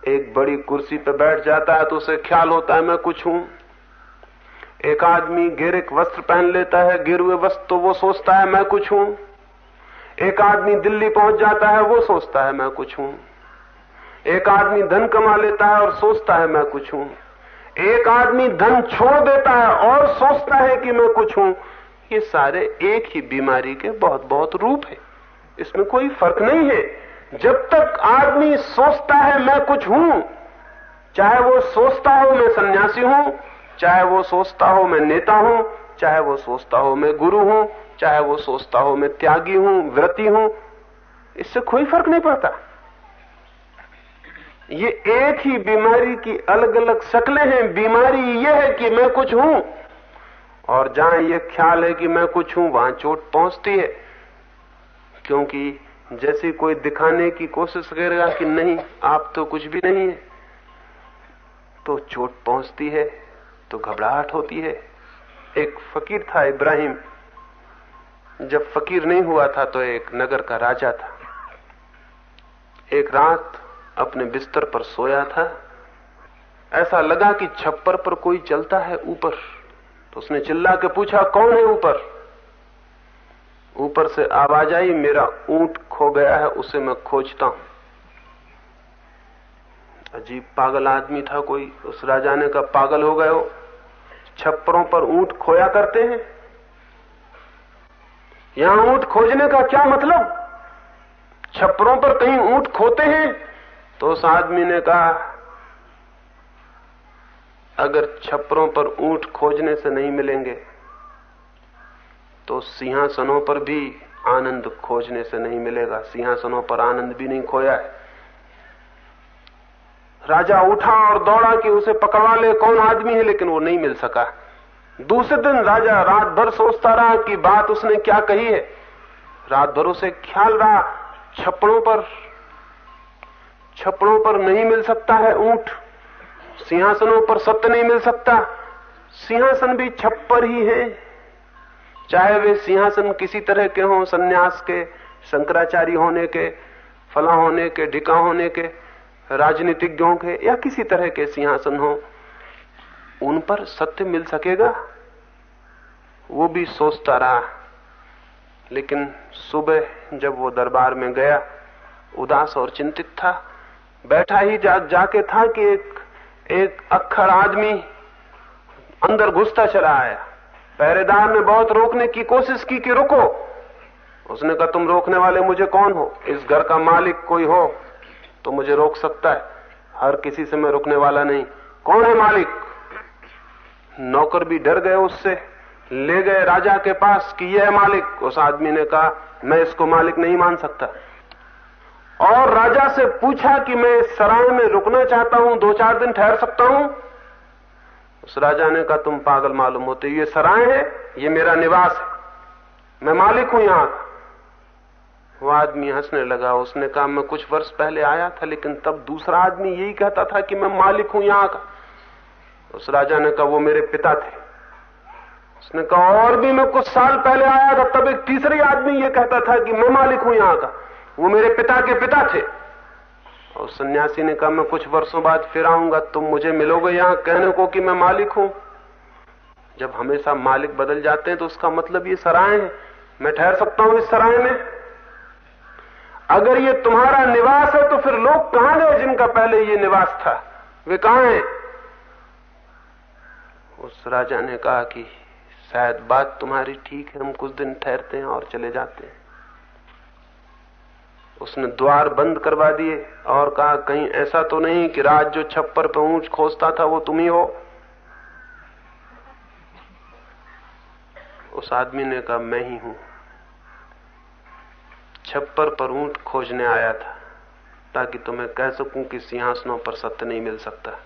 एक बड़ी कुर्सी पर बैठ जाता है तो उसे ख्याल होता है, मैं कुछ हूँ। एक आदमी गिरिक वस्त्र पहन लेता है गिरुए वस्त्र तो वो सोचता है, मैं कुछ हूँ। एक आदमी दिल्ली पहुँच जाता है, वो सोचता है, मैं कुछ हूँ। एक आदमी धन कमा लेता है और सोचता है मैं कुछ हूँ। एक आदमी धन छोड़ देता है और सोचता है कि मैं कुछ हूँ। ये सारे एक ही बीमारी के बहुत बहुत रूप है। इसमें कोई फ़र्क नहीं है। जब तक आदमी सोचता है मैं कुछ हूँ, चाहे वो सोचता हो मैं सन्यासी हूँ, चाहे वो सोचता हो मैं नेता हूँ, चाहे वो सोचता हो मैं गुरु हूँ, चाहे वो सोचता हो मैं त्यागी हूँ, व्रती हूँ, इससे कोई फ़र्क नहीं पड़ता। ये एक ही बीमारी की अलग अलग शक्लें हैं। बीमारी ये है कि मैं कुछ हूँ, और जहाँ ये ख्याल है कि मैं कुछ हूँ, वहाँ चोट पहुँचती है। क्योंकि जैसे कोई दिखाने की कोशिश करेगा कि नहीं, आप तो कुछ भी नहीं है तो चोट पहुँचती है तो घबराहट होती है। एक फकीर था इब्राहिम। जब फकीर नहीं हुआ था तो एक नगर का राजा था। एक रात अपने बिस्तर पर सोया था। ऐसा लगा कि छप्पर पर कोई चलता है ऊपर। तो उसने चिल्ला के पूछा, कौन है ऊपर? ऊपर से आवाज़ आई, मेरा ऊँट खो गया है, उसे मैं खोजता हूँ। अजीब पागल आदमी था कोई, उस राजा ने कहा पागल हो गए हो। छप्परों पर ऊँट खोया करते हैं। यहाँ ऊँट खोजने का क्या मतलब? छप्परों पर कहीं ऊँट खोते हैं? तो उस आदमी ने कहा, अगर छप्परों पर ऊँट खोजने से नहीं मिलेंगे तो सिंहासनों पर भी आनंद खोजने से नहीं मिलेगा। सिंहासनों पर आनंद भी नहीं खोया है। राजा उठा और दौड़ा कि उसे पकड़वा ले, कौन आदमी है, लेकिन वो नहीं मिल सका। दूसरे दिन राजा रात भर सोचता रहा कि बात उसने क्या कही है। रात भर उसे ख्याल रहा छप्पड़ों पर छप्पड़ों पर नहीं मिल सकता है ऊँट, सिंहासनों पर सत्य नहीं मिल सकता। सिंहासन भी छप्पर ही है। चाहे वे सिंहासन किसी तरह के हों, सन्यास के, शंकराचार्य होने के, फला होने के, ढिका होने के, राजनीतिज्ञों के, या किसी तरह के सिंहासन हो, उन पर सत्य मिल सकेगा? वो भी सोचता रहा। लेकिन सुबह जब वो दरबार में गया, उदास और चिंतित था बैठा ही जा, जाके था कि एक एक अक्खर आदमी अंदर घुसता चला आया। पहरेदार ने बहुत रोकने की कोशिश की कि रुको। उसने कहा तुम रोकने वाले मुझे कौन हो? इस घर का मालिक कोई हो तो मुझे रोक सकता है। हर किसी से मैं रुकने वाला नहीं। कौन है मालिक? नौकर भी डर गए उससे। ले गए राजा के पास कि यह मालिक। उस आदमी ने कहा मैं इसको मालिक नहीं मान सकता। और राजा से पूछा कि मैं सराय में रुकना चाहता हूँ, दो चार दिन ठहर सकता हूँ? उस राजा ने कहा, तुम पागल मालूम होते, ये सराय है, ये मेरा निवास है। मैं मालिक हूँ यहाँ। वो आदमी हंसने लगा, उसने कहा, मैं कुछ वर्ष पहले आया था, लेकिन तब दूसरा आदमी यही कहता था कि मैं मालिक हूँ यहाँ का। उस राजा ने कहा, वो मेरे पिता थे। उसने कहा, और भी मैं कुछ साल पहले आया था, तब एक तीसरे आदमी ये कहता था कि मैं मालिक हूँ यहाँ का। वो मेरे पिता के पिता थे। और सन्यासी ने कहा, मैं कुछ वर्षों बाद फिर आऊँगा, तुम मुझे मिलोगे यहाँ कहने को कि मैं मालिक हूँ। जब हमेशा मालिक बदल जाते हैं तो उसका मतलब ये सराय है। मैं ठहर सकता हूँ इस सराय में? अगर ये तुम्हारा निवास है तो फिर लोग कहाँ गए जिनका पहले ये निवास था? वे कहाँ हैं? उस राजा ने कहा कि शायद बात तुम्हारी ठीक है, हम कुछ दिन ठहरते हैं और चले जाते हैं। उसने द्वार बंद करवा दिए और कहा, कहीं ऐसा तो नहीं कि राज जो छप्पर पर ऊंच खोजता था वो तुम ही हो? उस आदमी ने कहा, मैं ही हूँ। छप्पर पर ऊँट खोजने आया था, ताकि तुम्हें कह सकूँ कि सिंहासनों पर सत्य नहीं मिल सकता।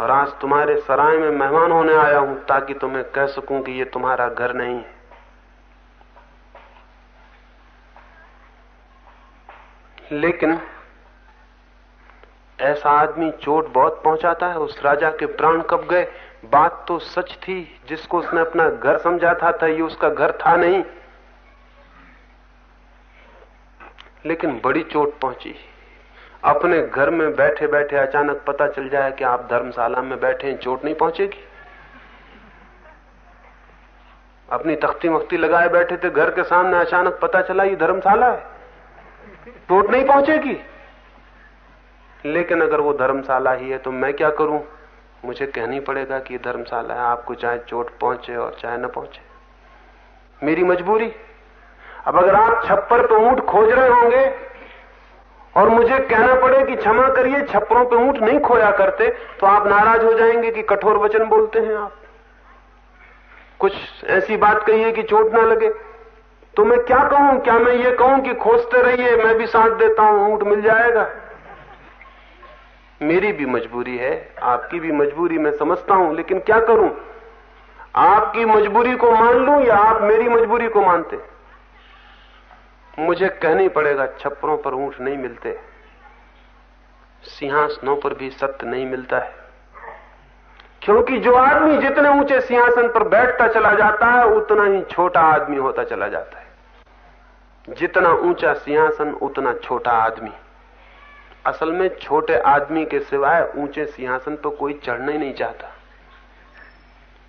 और आज तुम्हारे सराय में मेहमान होने आया हूँ, ताकि तुम्हें कह सकूँ कि ये तुम्हारा घर नहीं है। लेकिन ऐसा आदमी चोट बहुत पहुंचाता है उस राजा के प्राण कब गए? बात तो सच थी जिसको उसने अपना घर समझा था, था ये उसका घर था नहीं। लेकिन बड़ी चोट पहुँची। अपने घर में बैठे बैठे अचानक पता चल जाए कि आप धर्मशाला में बैठे हैं चोट नहीं पहुंचेगी। अपनी तख्ती मख्ती लगाए बैठे थे घर के सामने अचानक पता चला ये धर्मशाला है। चोट नहीं पहुंचेगी। लेकिन अगर वो धर्मशाला ही है तो मैं क्या करूँ? मुझे कहनी पड़ेगा कि धर्मशाला है, आपको चाहे चोट पहुँचे और चाहे न पहुँचे। मेरी मजबूरी। अब अगर आप छप्पर पे ऊँट खोज रहे होंगे, और मुझे कहना पड़े कि क्षमा करिए, छप्परों पे ऊँट नहीं खोया करते तो आप नाराज़ हो जाएँगे कि कठोर वचन बोलते हैं आप। कुछ ऐसी बात कहिए कि चोट ना लगे। तो मैं क्या कहूँ? क्या मैं ये कहूँ कि खोजते रहिए, मैं भी साथ देता हूँ, ऊँट मिल जाएगा। मेरी भी मजबूरी है, आपकी भी मजबूरी मैं समझता हूँ, लेकिन क्या करूँ? आपकी मजबूरी को मान लूँ या आप मेरी मजबूरी को मानते? मुझे कहना पड़ेगा, छप्परों पर ऊँट नहीं मिलते। सिंहासनों पर भी सत्य नहीं मिलता है। क्योंकि जो आदमी जितने ऊँचे सिंहासन पर बैठता चला जाता है, उतना ही छोटा आदमी होता चला जाता है। जितना ऊँचा सिंहासन, उतना छोटा आदमी। असल में छोटे आदमी के सिवाय ऊँचे सिंहासन पर कोई चढ़ना ही नहीं चाहता।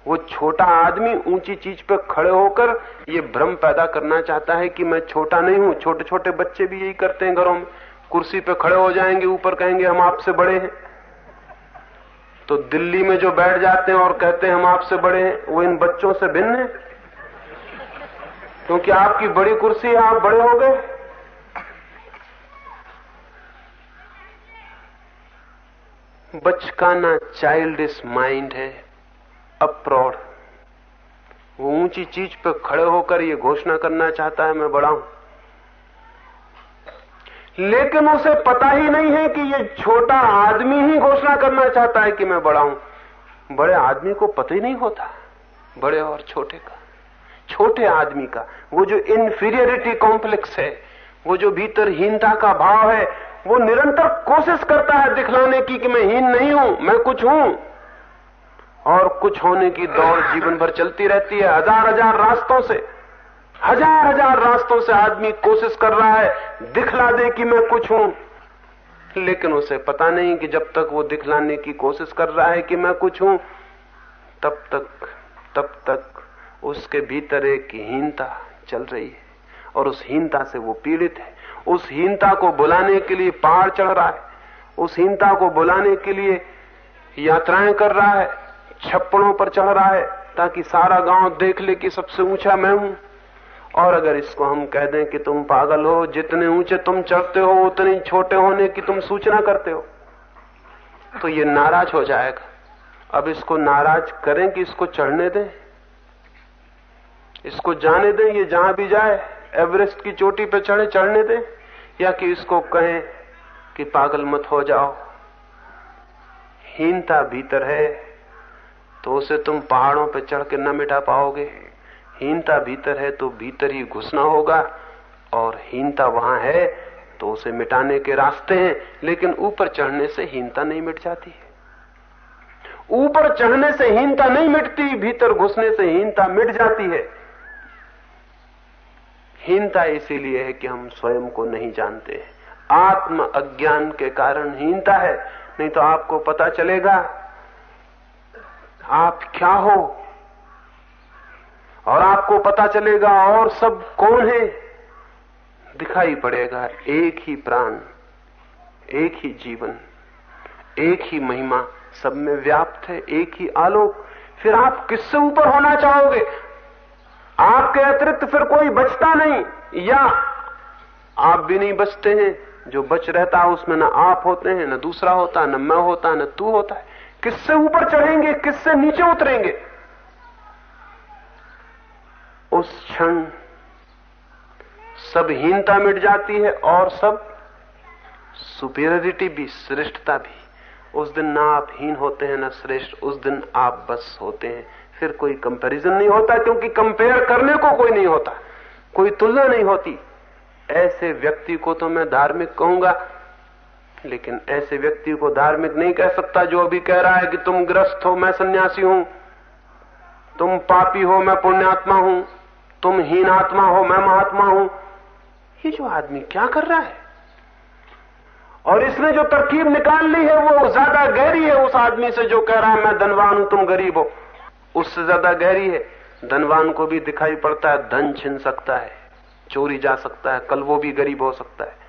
वो छोटा आदमी ऊँची चीज़ पर खड़े होकर ये भ्रम पैदा करना चाहता है कि मैं छोटा नहीं हूँ छोटे छोटे बच्चे भी यही करते हैं घरों में। कुर्सी पे खड़े हो जाएँगे, ऊपर कहेंगे, हम आपसे बड़े हैं। तो दिल्ली में जो बैठ जाते हैं और कहते हैं, हम आपसे बड़े हैं, वो इन बच्चों से भिन्न है। क्योंकि आपकी बड़ी कुर्सी है आप बड़े हो गए। बचकाना चाइल्डिश माइंड है, अप्रौढ़। वो ऊँची चीज़ पर खड़े होकर ये घोषणा करना चाहता है, मैं बड़ा हूँ। लेकिन उसे पता ही नहीं है कि ये छोटा आदमी ही घोषणा करना चाहता है कि मैं बड़ा हूँ। बड़े आदमी को पता ही नहीं होता, बड़े और छोटे का। छोटे आदमी का, वो जो इंफीरियरिटी कॉम्प्लेक्स है, वो जो भीतर हीनता का भाव है, वो निरंतर कोशिश करता है दिखलाने की कि मैं हीन नहीं हूँ, मैं कुछ हूँ। और कुछ होने की दौड़ जीवन भर चलती रहती है, हज़ार हज़ार रास्तों से। हज़ार हज़ार रास्तों से आदमी कोशिश कर रहा है, दिखला दे कि मैं कुछ हूँ। लेकिन उसे पता नहीं कि जब तक वो दिखलाने की कोशिश कर रहा है कि मैं कुछ हूँ, तब तक तब तक उसके भीतर एक हीनता चल रही है और उस हीनता से वो पीड़ित है। उस हीनता को बुलाने के लिए पहाड़ चढ़ रहा है। उस हीनता को बुलाने के लिए यात्राएँ कर रहा है, छप्पड़ों पर चढ़ रहा है, ताकि सारा गाँव देख ले कि सबसे ऊँचा मैं हूँ। और अगर इसको हम कह दें कि तुम पागल हो, जितने ऊँचे तुम चढ़ते हो, उतने छोटे होने की तुम सूचना करते हो तो ये नाराज़ हो जाएगा। अब इसको नाराज़ करें कि इसको चढ़ने दें। इसको जाने दें, ये जहाँ भी जाए, एवरेस्ट की चोटी पे चढ़े, चढ़ने दें, या कि इसको कहें कि पागल मत हो जाओ। हीनता भीतर है तो उसे तुम पहाड़ों पर चढ़ के न मिटा पाओगे। हीनता भीतर है तो भीतर ही घुसना होगा, और हीनता वहाँ है तो उसे मिटाने के रास्ते हैं, लेकिन ऊपर चढ़ने से हीनता नहीं मिट जाती है। ऊपर चढ़ने से हीनता नहीं मिटती, भीतर घुसने से हीनता मिट जाती है। हीनता इसीलिए है कि हम स्वयं को नहीं जानते हैं। आत्म अज्ञान के कारण हीनता है, नहीं तो आपको पता चलेगा आप क्या हो। और आपको पता चलेगा और सब कौन है। दिखाई पड़ेगा एक ही प्राण, एक ही जीवन, एक ही महिमा, सब में व्याप्त है, एक ही आलोक। फिर आप किससे ऊपर होना चाहोगे? आपके अतिरिक्त फिर कोई बचता नहीं, या आप भी नहीं बचते हैं। जो बच रहता है उसमें ना आप होते हैं, ना दूसरा होता है ना मैं होता है ना तू होता है। किससे ऊपर चढ़ेंगे, किससे नीचे उतरेंगे? उस क्षण सब हीनता मिट जाती है और सब सुपीरियरिटी भी, श्रेष्ठता भी। उस दिन ना आप हीन होते हैं, ना श्रेष्ठ, उस दिन आप बस होते हैं। फिर कोई कंपैरिजन नहीं होता, क्योंकि कंपेयर करने को कोई नहीं होता। कोई तुलना नहीं होती। ऐसे व्यक्ति को तो मैं धार्मिक कहूँगा, लेकिन ऐसे व्यक्ति को धार्मिक नहीं कह सकता जो अभी कह रहा है कि तुम ग्रस्त हो, मैं सन्यासी हूँ। तुम पापी हो, मैं पुण्यात्मा हूँ। तुम हीन आत्मा हो, मैं महात्मा हूँ। ये जो आदमी क्या कर रहा है? और इसने जो तरकीब निकाल ली है, वो ज़्यादा गहरी है उस आदमी से जो कह रहा है, मैं धनवान हूँ, तुम गरीब हो। उससे ज़्यादा गहरी है। धनवान को भी दिखाई पड़ता है, धन छिन सकता है, चोरी जा सकता है, कल वो भी गरीब हो सकता है।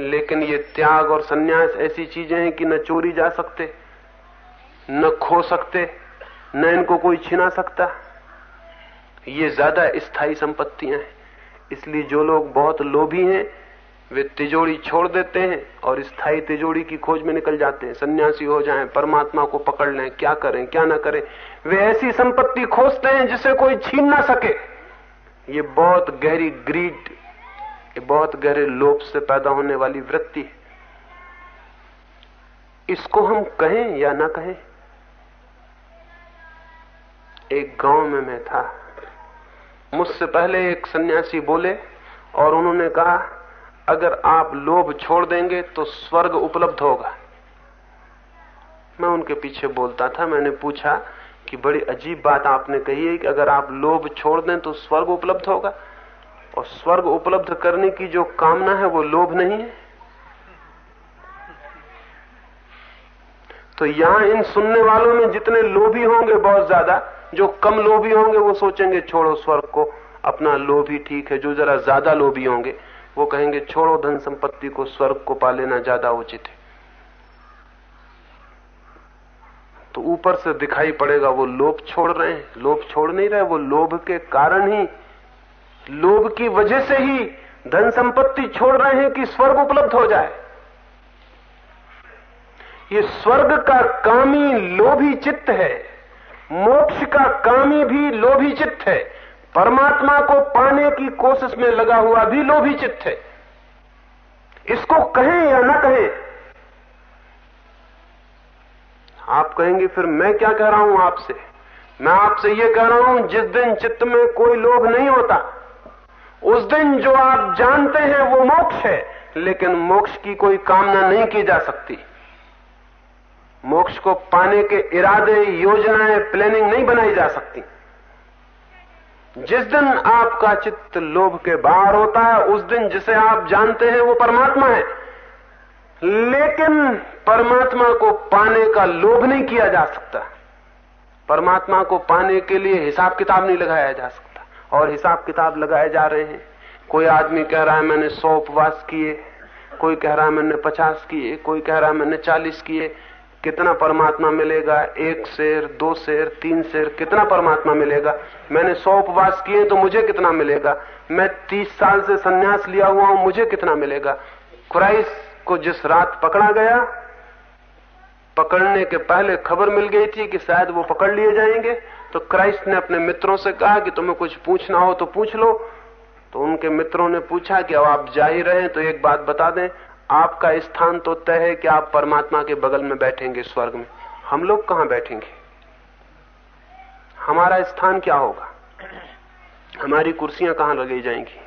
लेकिन ये त्याग और सन्यास ऐसी चीज़ें हैं कि न चोरी जा सकते, न खो सकते, न इनको कोई छिना सकता। ये ज़्यादा स्थायी संपत्तियाँ हैं। इसलिए जो लोग बहुत लोभी हैं वे तिजोड़ी छोड़ देते हैं और स्थायी तिजोड़ी की खोज में निकल जाते हैं। सन्यासी हो जाएँ, परमात्मा को पकड़ लें, क्या करें, क्या ना करें। वे ऐसी संपत्ति खोजते हैं जिसे कोई छीन ना सके। ये बहुत गहरी ग्रीड ये बहुत गहरे लोभ से पैदा होने वाली वृत्ति है। इसको हम कहें या ना कहें, एक गाँव में मैं था। मुझसे पहले एक सन्यासी बोले और उन्होंने कहा अगर आप लोभ छोड़ देंगे तो स्वर्ग उपलब्ध होगा। मैं उनके पीछे बोलता था, मैंने पूछा कि बड़ी अजीब बात आपने कही है कि अगर आप लोभ छोड़ दें तो स्वर्ग उपलब्ध होगा। और स्वर्ग उपलब्ध करने की जो कामना है, वो लोभ नहीं है। तो यहाँ इन सुनने वालों में जितने लोभी होंगे बहुत ज़्यादा, जो कम लोभी होंगे, वो सोचेंगे, छोड़ो स्वर्ग को, अपना लोभ ठीक है, जो जरा ज़्यादा लोभी होंगे। वो कहेंगे, छोड़ो धन संपत्ति को, स्वर्ग को पा लेना ज़्यादा उचित है। तो ऊपर से दिखाई पड़ेगा, वो लोभ छोड़ रहे हैं। लोभ छोड़ नहीं रहे, वो लोभ के कारण ही, लोभ की वजह से ही धन संपत्ति छोड़ रहे हैं कि स्वर्ग उपलब्ध हो जाए। ये स्वर्ग का कामी लोभी चित्त है, मोक्ष का कामी भी लोभी चित्त है। परमात्मा को पाने की कोशिश में लगा हुआ भी लोभी चित्त है। इसको कहें या ना कहें, आप कहेंगे, फिर मैं क्या कह रहा हूँ आपसे? मैं आपसे यह कह रहा हूँ, जिस दिन चित्त में कोई लोभ नहीं होता, उस दिन जो आप जानते हैं वो मोक्ष है, लेकिन मोक्ष की कोई कामना नहीं की जा सकती। मोक्ष को पाने के इरादे, योजनाएँ प्लानिंग नहीं बनाई जा सकती। जिस दिन आपका चित्त लोभ के बाहर होता है, उस दिन जिसे आप जानते हैं, वो परमात्मा है। लेकिन परमात्मा को पाने का लोभ नहीं किया जा सकता। परमात्मा को पाने के लिए हिसाब किताब नहीं लगाया जा सकता। और हिसाब किताब लगाए जा रहे हैं। कोई आदमी कह रहा है, मैंने सौ उपवास किए। कोई कह रहा है, मैंने पचास किए। कोई कह रहा है, मैंने चालीस किए। कितना परमात्मा मिलेगा? एक शेर, दो शेर, तीन शेर, कितना परमात्मा मिलेगा? मैंने सौ उपवास किए तो मुझे कितना मिलेगा? मैं तीस साल से संन्यास लिया हुआ हूँ, मुझे कितना मिलेगा? क्राइस्ट को जिस रात पकड़ा गया, पकड़ने के पहले खबर मिल गई थी कि शायद वो पकड़ लिए जाएँगे तो क्राइस्ट ने अपने मित्रों से कहा कि तुम्हें कुछ पूछना हो तो पूछ लो। तो उनके मित्रों ने पूछा कि अब आप जा ही रहे तो एक बात बता दें आपका स्थान तो तय है कि आप परमात्मा के बगल में बैठेंगे स्वर्ग में। हम लोग कहाँ बैठेंगे? हमारा स्थान क्या होगा? हमारी कुर्सियाँ कहाँ लगाई जाएँगी?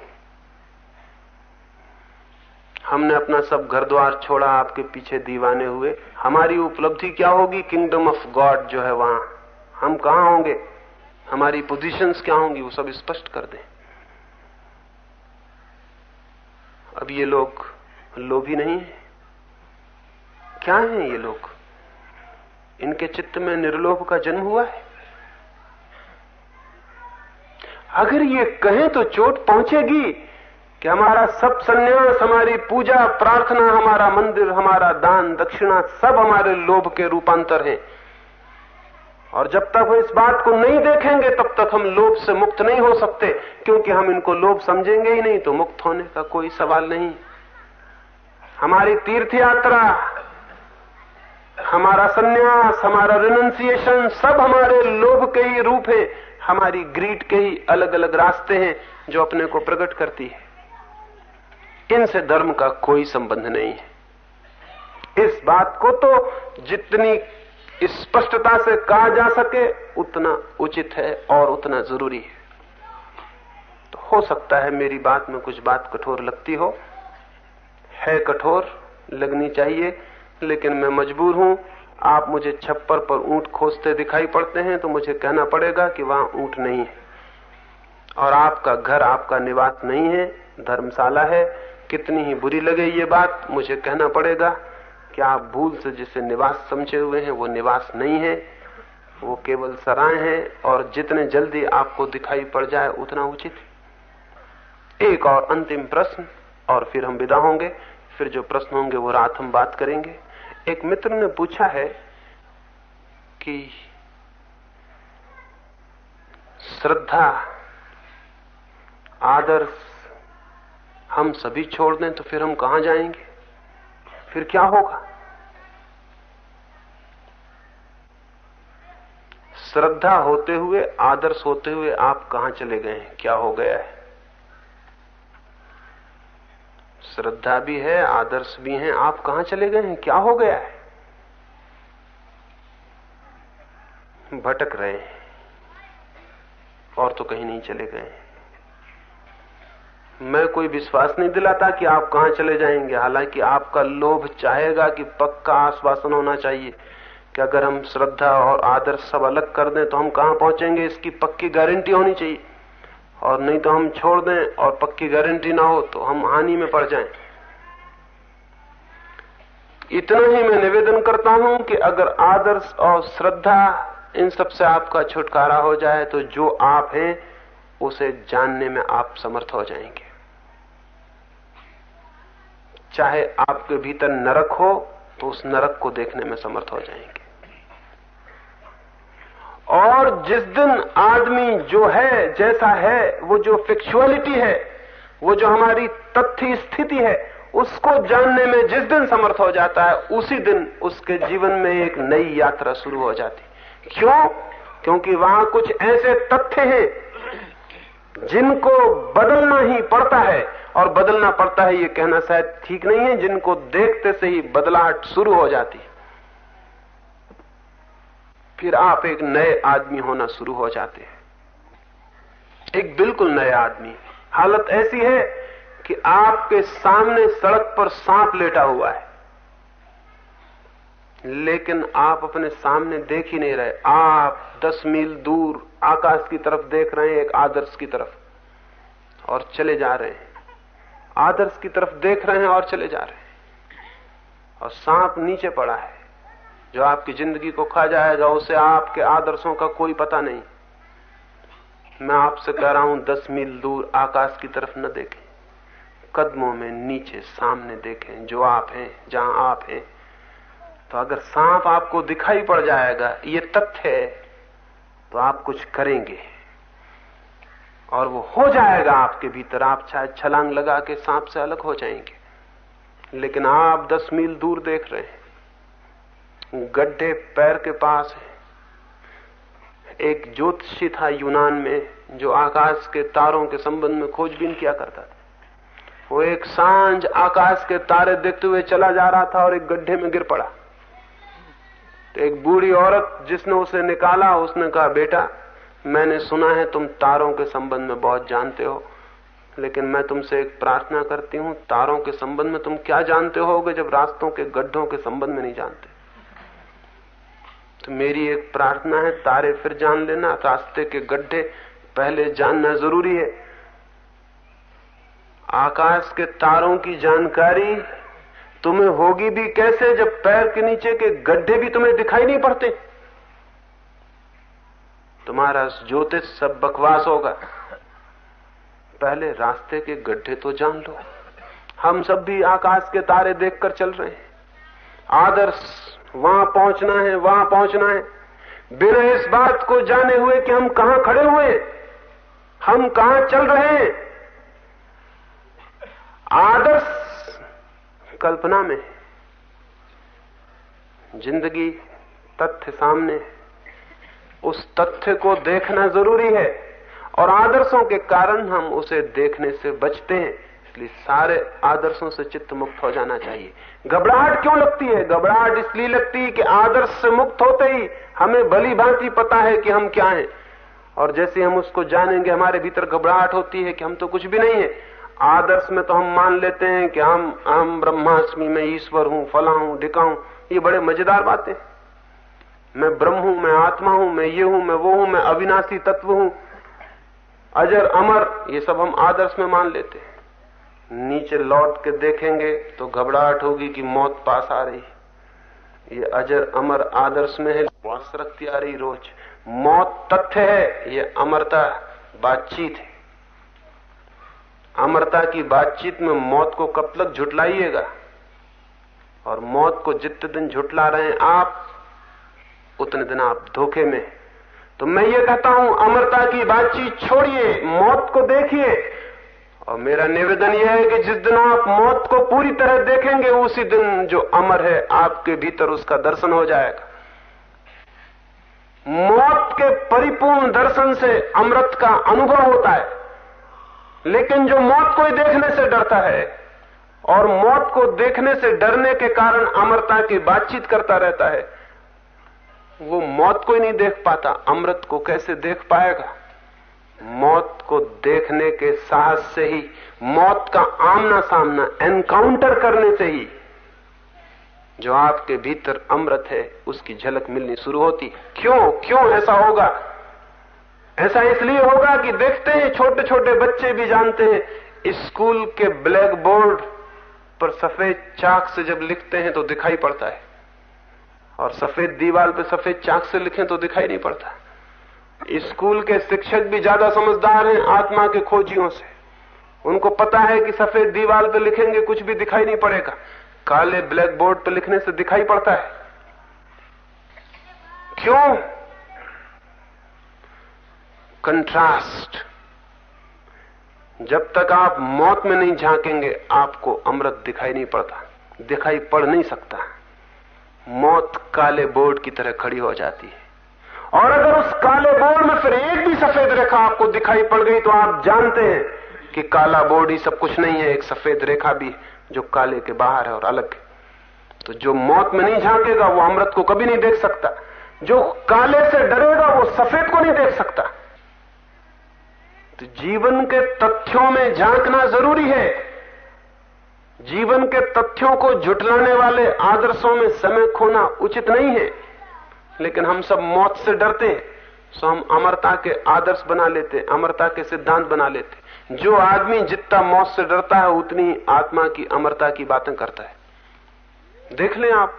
हमने अपना सब घर द्वार छोड़ा, आपके पीछे दीवाने हुए। हमारी उपलब्धि क्या होगी? किंगडम ऑफ़ गॉड जो है वहाँ। हम कहाँ होंगे? हमारी पोजीशंस क्या होंगी? वो सब स्पष्ट कर दें। अब ये लोग लोभी नहीं है। क्या है ये लोग? इनके चित्त में निर्लोभ का जन्म हुआ है। अगर ये कहें तो चोट पहुंचेगी कि हमारा सब संन्यास, हमारी पूजा, प्रार्थना, हमारा मंदिर, हमारा दान, दक्षिणा सब हमारे लोभ के रूपांतर हैं। और जब तक वो इस बात को नहीं देखेंगे, तब तक हम लोभ से मुक्त नहीं हो सकते, क्योंकि हम इनको लोभ समझेंगे ही नहीं तो मुक्त होने का कोई सवाल नहीं। हमारी तीर्थ यात्रा हमारा संन्यास, हमारा रिनंसिएशन सब हमारे लोभ के ही रूप है, हमारी ग्रीट के ही अलग अलग रास्ते हैं जो अपने को प्रकट करती है। इनसे धर्म का कोई संबंध नहीं है। इस बात को तो जितनी स्पष्टता से कहा जा सके, उतना उचित है और उतना ज़रूरी है। तो हो सकता है मेरी बात में कुछ बात कठोर लगती हो। है कठोर, लगनी चाहिए, लेकिन मैं मजबूर हूँ। आप मुझे छप्पर पर ऊँट खोजते दिखाई पड़ते हैं तो मुझे कहना पड़ेगा कि वहाँ ऊँट नहीं है। और आपका घर आपका निवास नहीं है, धर्मशाला है, कितनी ही बुरी लगे ये बात, मुझे कहना पड़ेगा कि आप भूल से जिसे निवास समझे हुए हैं, वो निवास नहीं है, वो केवल सराय है, और जितने जल्दी आपको दिखाई पड़ जाए, उतना उचित एक और अंतिम प्रश्न, और फिर हम विदा होंगे। फिर जो प्रश्न होंगे वो रात हम बात करेंगे। एक मित्र ने पूछा है कि श्रद्धा आदर्श हम सभी छोड़ दें तो फिर हम कहाँ जाएँगे? फिर क्या होगा? श्रद्धा होते हुए आदर्श होते हुए आप कहाँ चले गए? क्या हो गया है? श्रद्धा भी है, आदर्श भी है। आप कहाँ चले गए हैं? क्या हो गया है? भटक रहे हैं। और तो कहीं नहीं चले गए मैं कोई विश्वास नहीं दिलाता कि आप कहाँ चले जाएँगे। हालाँकि आपका लोभ चाहेगा कि पक्का आश्वासन होना चाहिए कि अगर हम श्रद्धा और आदर्श सब अलग कर दें तो हम कहाँ पहुँचेंगे? इसकी पक्की गारंटी होनी चाहिए। और नहीं तो हम छोड़ दें और पक्की गारंटी ना हो तो हम हानि में पड़ जाएँ। इतना ही मैं निवेदन करता हूँ कि अगर आदर्श और श्रद्धा इन सबसे आपका छुटकारा हो जाए तो जो आप हैं, उसे जानने में आप समर्थ हो जाएँगे। चाहे आपके भीतर नरक हो तो उस नरक को देखने में समर्थ हो जाएँगे। और जिस दिन आदमी जो है, जैसा है, वो जो फिक्चुअलिटी है, वो जो हमारी तथ्य स्थिति है, उसको जानने में जिस दिन समर्थ हो जाता है, उसी दिन उसके जीवन में एक नई यात्रा शुरू हो जाती। क्यों? क्योंकि वहाँ कुछ ऐसे तथ्य हैं जिनको बदलना ही पड़ता है, और बदलना पड़ता है ये कहना शायद ठीक नहीं है, जिनको देखते से ही बदलाहट शुरू हो जाती। फिर आप एक नए आदमी होना शुरू हो जाते हैं। एक बिल्कुल नए आदमी। हालत ऐसी है कि आपके सामने सड़क पर सांप लेटा हुआ है। लेकिन आप अपने सामने देख ही नहीं रहे। आप दस मील दूर आकाश की तरफ़ देख रहे हैं, एक आदर्श की तरफ़, और चले जा रहे हैं। आदर्श की तरफ़ देख रहे हैं और चले जा रहे हैं। और सांप नीचे पड़ा है। जो आपकी ज़िंदगी को खा जाएगा, उसे आपके आदर्शों का कोई पता नहीं। मैं आपसे कह रहा हूँ, दस मील दूर आकाश की तरफ़ न देखें। कदमों में नीचे सामने देखें, जो आप हैं, जहाँ आप हैं। तो अगर सांप आपको दिखाई पड़ जाएगा, ये तथ्य है तो आप कुछ करेंगे। और वो हो जाएगा आपके भीतर। आप चाहे छलांग लगा के सांप से अलग हो जाएँगे। लेकिन आप दस मील दूर देख रहे हैं। गड्ढे पैर के पास है। एक ज्योतिषी था यूनान में, जो आकाश के तारों के संबंध में खोजबीन किया करता था। वो एक साँझ आकाश के तारे देखते हुए चला जा रहा था और एक गड्ढे में गिर पड़ा। तो एक बूढ़ी औरत जिसने उसे निकाला, उसने कहा, बेटा, मैंने सुना है तुम तारों के संबंध में बहुत जानते हो, लेकिन मैं तुमसे एक प्रार्थना करती हूँ, तारों के संबंध में तुम क्या जानते होगे जब रास्तों के गड्ढों के संबंध में नहीं जानते? तो मेरी एक प्रार्थना है, तारे फिर जान लेना, रास्ते के गड्ढे पहले जानना ज़रूरी है। आकाश के तारों की जानकारी तुम्हें होगी भी कैसे जब पैर के नीचे के गड्ढे भी तुम्हें दिखाई नहीं पड़ते? तुम्हारा ज्योतिष सब बकवास होगा। पहले रास्ते के गड्ढे तो जान लो। हम सब भी आकाश के तारे देखकर चल रहे हैं। आदर्श वहाँ पहुँचना है, वहाँ पहुँचना है। बिना इस बात को जाने हुए कि हम कहाँ खड़े हुए हम कहाँ चल रहे हैं। आदर्श कल्पना में ज़िंदगी तथ्य सामने उस तथ्य को देखना ज़रूरी है और आदर्शों के कारण हम उसे देखने से बचते हैं। इसलिए सारे आदर्शों से चित्त मुक्त हो जाना चाहिए। घबराहट क्यों लगती है? घबराहट इसलिए लगती है कि आदर्श से मुक्त होते ही हमें भली भांति पता है कि हम क्या हैं। और जैसे हम उसको जानेंगे, हमारे भीतर घबराहट होती है कि हम तो कुछ भी नहीं है। आदर्श में तो हम मान लेते हैं कि हम हम ब्रह्माष्टमी में ईश्वर हूँ, फला हूँ, ढिका हूँ। ये बड़े मज़ेदार बातें। मैं ब्रह्म हूँ, मैं आत्मा हूँ, मैं ये हूँ, मैं वो हूँ, मैं अविनाशी तत्व हूँ। अजर, अमर, ये सब हम आदर्श में मान लेते हैं। नीचे लौट के देखेंगे तो घबराहट होगी कि मौत पास आ रही ये अजर अमर आदर्श में है रखती आ रही रोज। मौत तथ्य है, ये अमरता बातचीत है। अमरता की बातचीत में मौत को कब तक झुटलाइएगा? और मौत को जितने दिन झुटला रहे हैं आप, उतने दिन आप धोखे में तो मैं ये कहता हूँ, अमरता की बातचीत छोड़िए, मौत को देखिए। और मेरा निवेदन यह है कि जिस दिन आप मौत को पूरी तरह देखेंगे, उसी दिन जो अमर है, आपके भीतर उसका दर्शन हो जाएगा। मौत के परिपूर्ण दर्शन से अमृत का अनुभव होता है। लेकिन जो मौत को ही देखने से डरता है, और मौत को देखने से डरने के कारण अमरता की बातचीत करता रहता है, वो मौत को ही नहीं देख पाता, अमृत को कैसे देख पाएगा? मौत को देखने के साहस से ही, मौत का आमना सामना एनकाउंटर करने से ही, जो आपके भीतर अमृत है, उसकी झलक मिलनी शुरू होती। क्यों? क्यों ऐसा होगा? ऐसा इसलिए होगा कि देखते हैं छोटे छोटे बच्चे भी जानते हैं, स्कूल के ब्लैक बोर्ड पर सफ़ेद चाक से जब लिखते हैं तो दिखाई पड़ता है। और सफ़ेद दीवार पर सफ़ेद चाक से लिखें तो दिखाई नहीं पड़ता। स्कूल के शिक्षक भी ज़्यादा समझदार हैं आत्मा के खोजियों से। उनको पता है कि सफ़ेद दीवार पे लिखेंगे कुछ भी दिखाई नहीं पड़ेगा। काले ब्लैक बोर्ड पर लिखने से दिखाई पड़ता है। क्यों? कंट्रास्ट। जब तक आप मौत में नहीं झांकेंगे, आपको अमृत दिखाई नहीं पड़ता, दिखाई पड़ नहीं सकता। मौत काले बोर्ड की तरह खड़ी हो जाती है। और अगर उस काले बोर्ड में फिर एक भी सफ़ेद रेखा आपको दिखाई पड़ गई तो आप जानते हैं कि काला बोर्ड ही सब कुछ नहीं है, एक सफ़ेद रेखा भी जो काले के बाहर है और अलग है। तो जो मौत में नहीं झांकेगा, वो अमृत को कभी नहीं देख सकता। जो काले से डरेगा, वो सफ़ेद को नहीं देख सकता। तो जीवन के तथ्यों में झांकना ज़रूरी है। जीवन के तथ्यों को जुटलाने वाले आदर्शों में समय खोना उचित नहीं है। लेकिन हम सब मौत से डरते हैं। सो हम अमरता के आदर्श बना लेते हैं, अमरता के सिद्धांत बना लेते जो आदमी जितना मौत से डरता है, उतनी आत्मा की अमरता की बातें करता है। देख लें आप,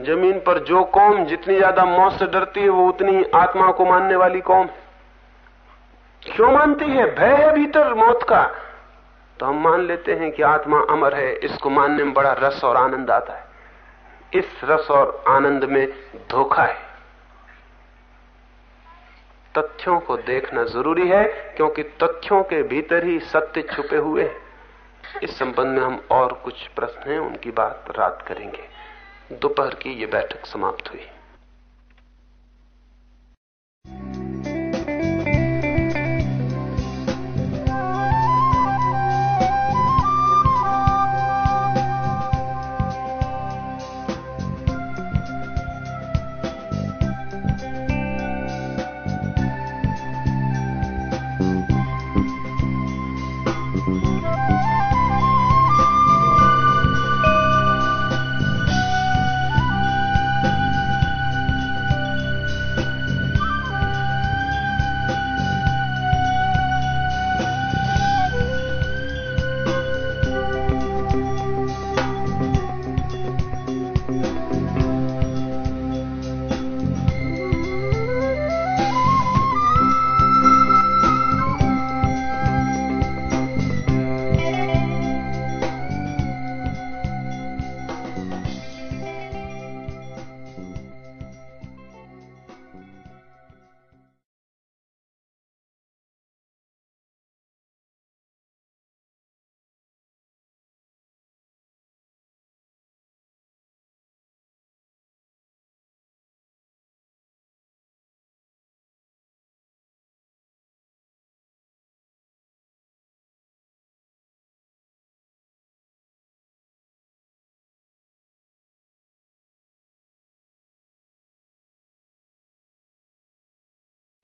ज़मीन पर जो कौम जितनी ज़्यादा मौत से डरती है, वो उतनी आत्मा को मानने वाली कौम है। क्यों मानती है? भय है भीतर मौत का। तो हम मान लेते हैं कि आत्मा अमर है, इसको मानने में बड़ा रस और आनंद आता है। इस रस और आनंद में धोखा है। तथ्यों को देखना ज़रूरी है, क्योंकि तथ्यों के भीतर ही सत्य छुपे हुए हैं। इस संबंध में हम और कुछ प्रश्न हैं, उनकी बात रात करेंगे। दोपहर की ये बैठक समाप्त हुई।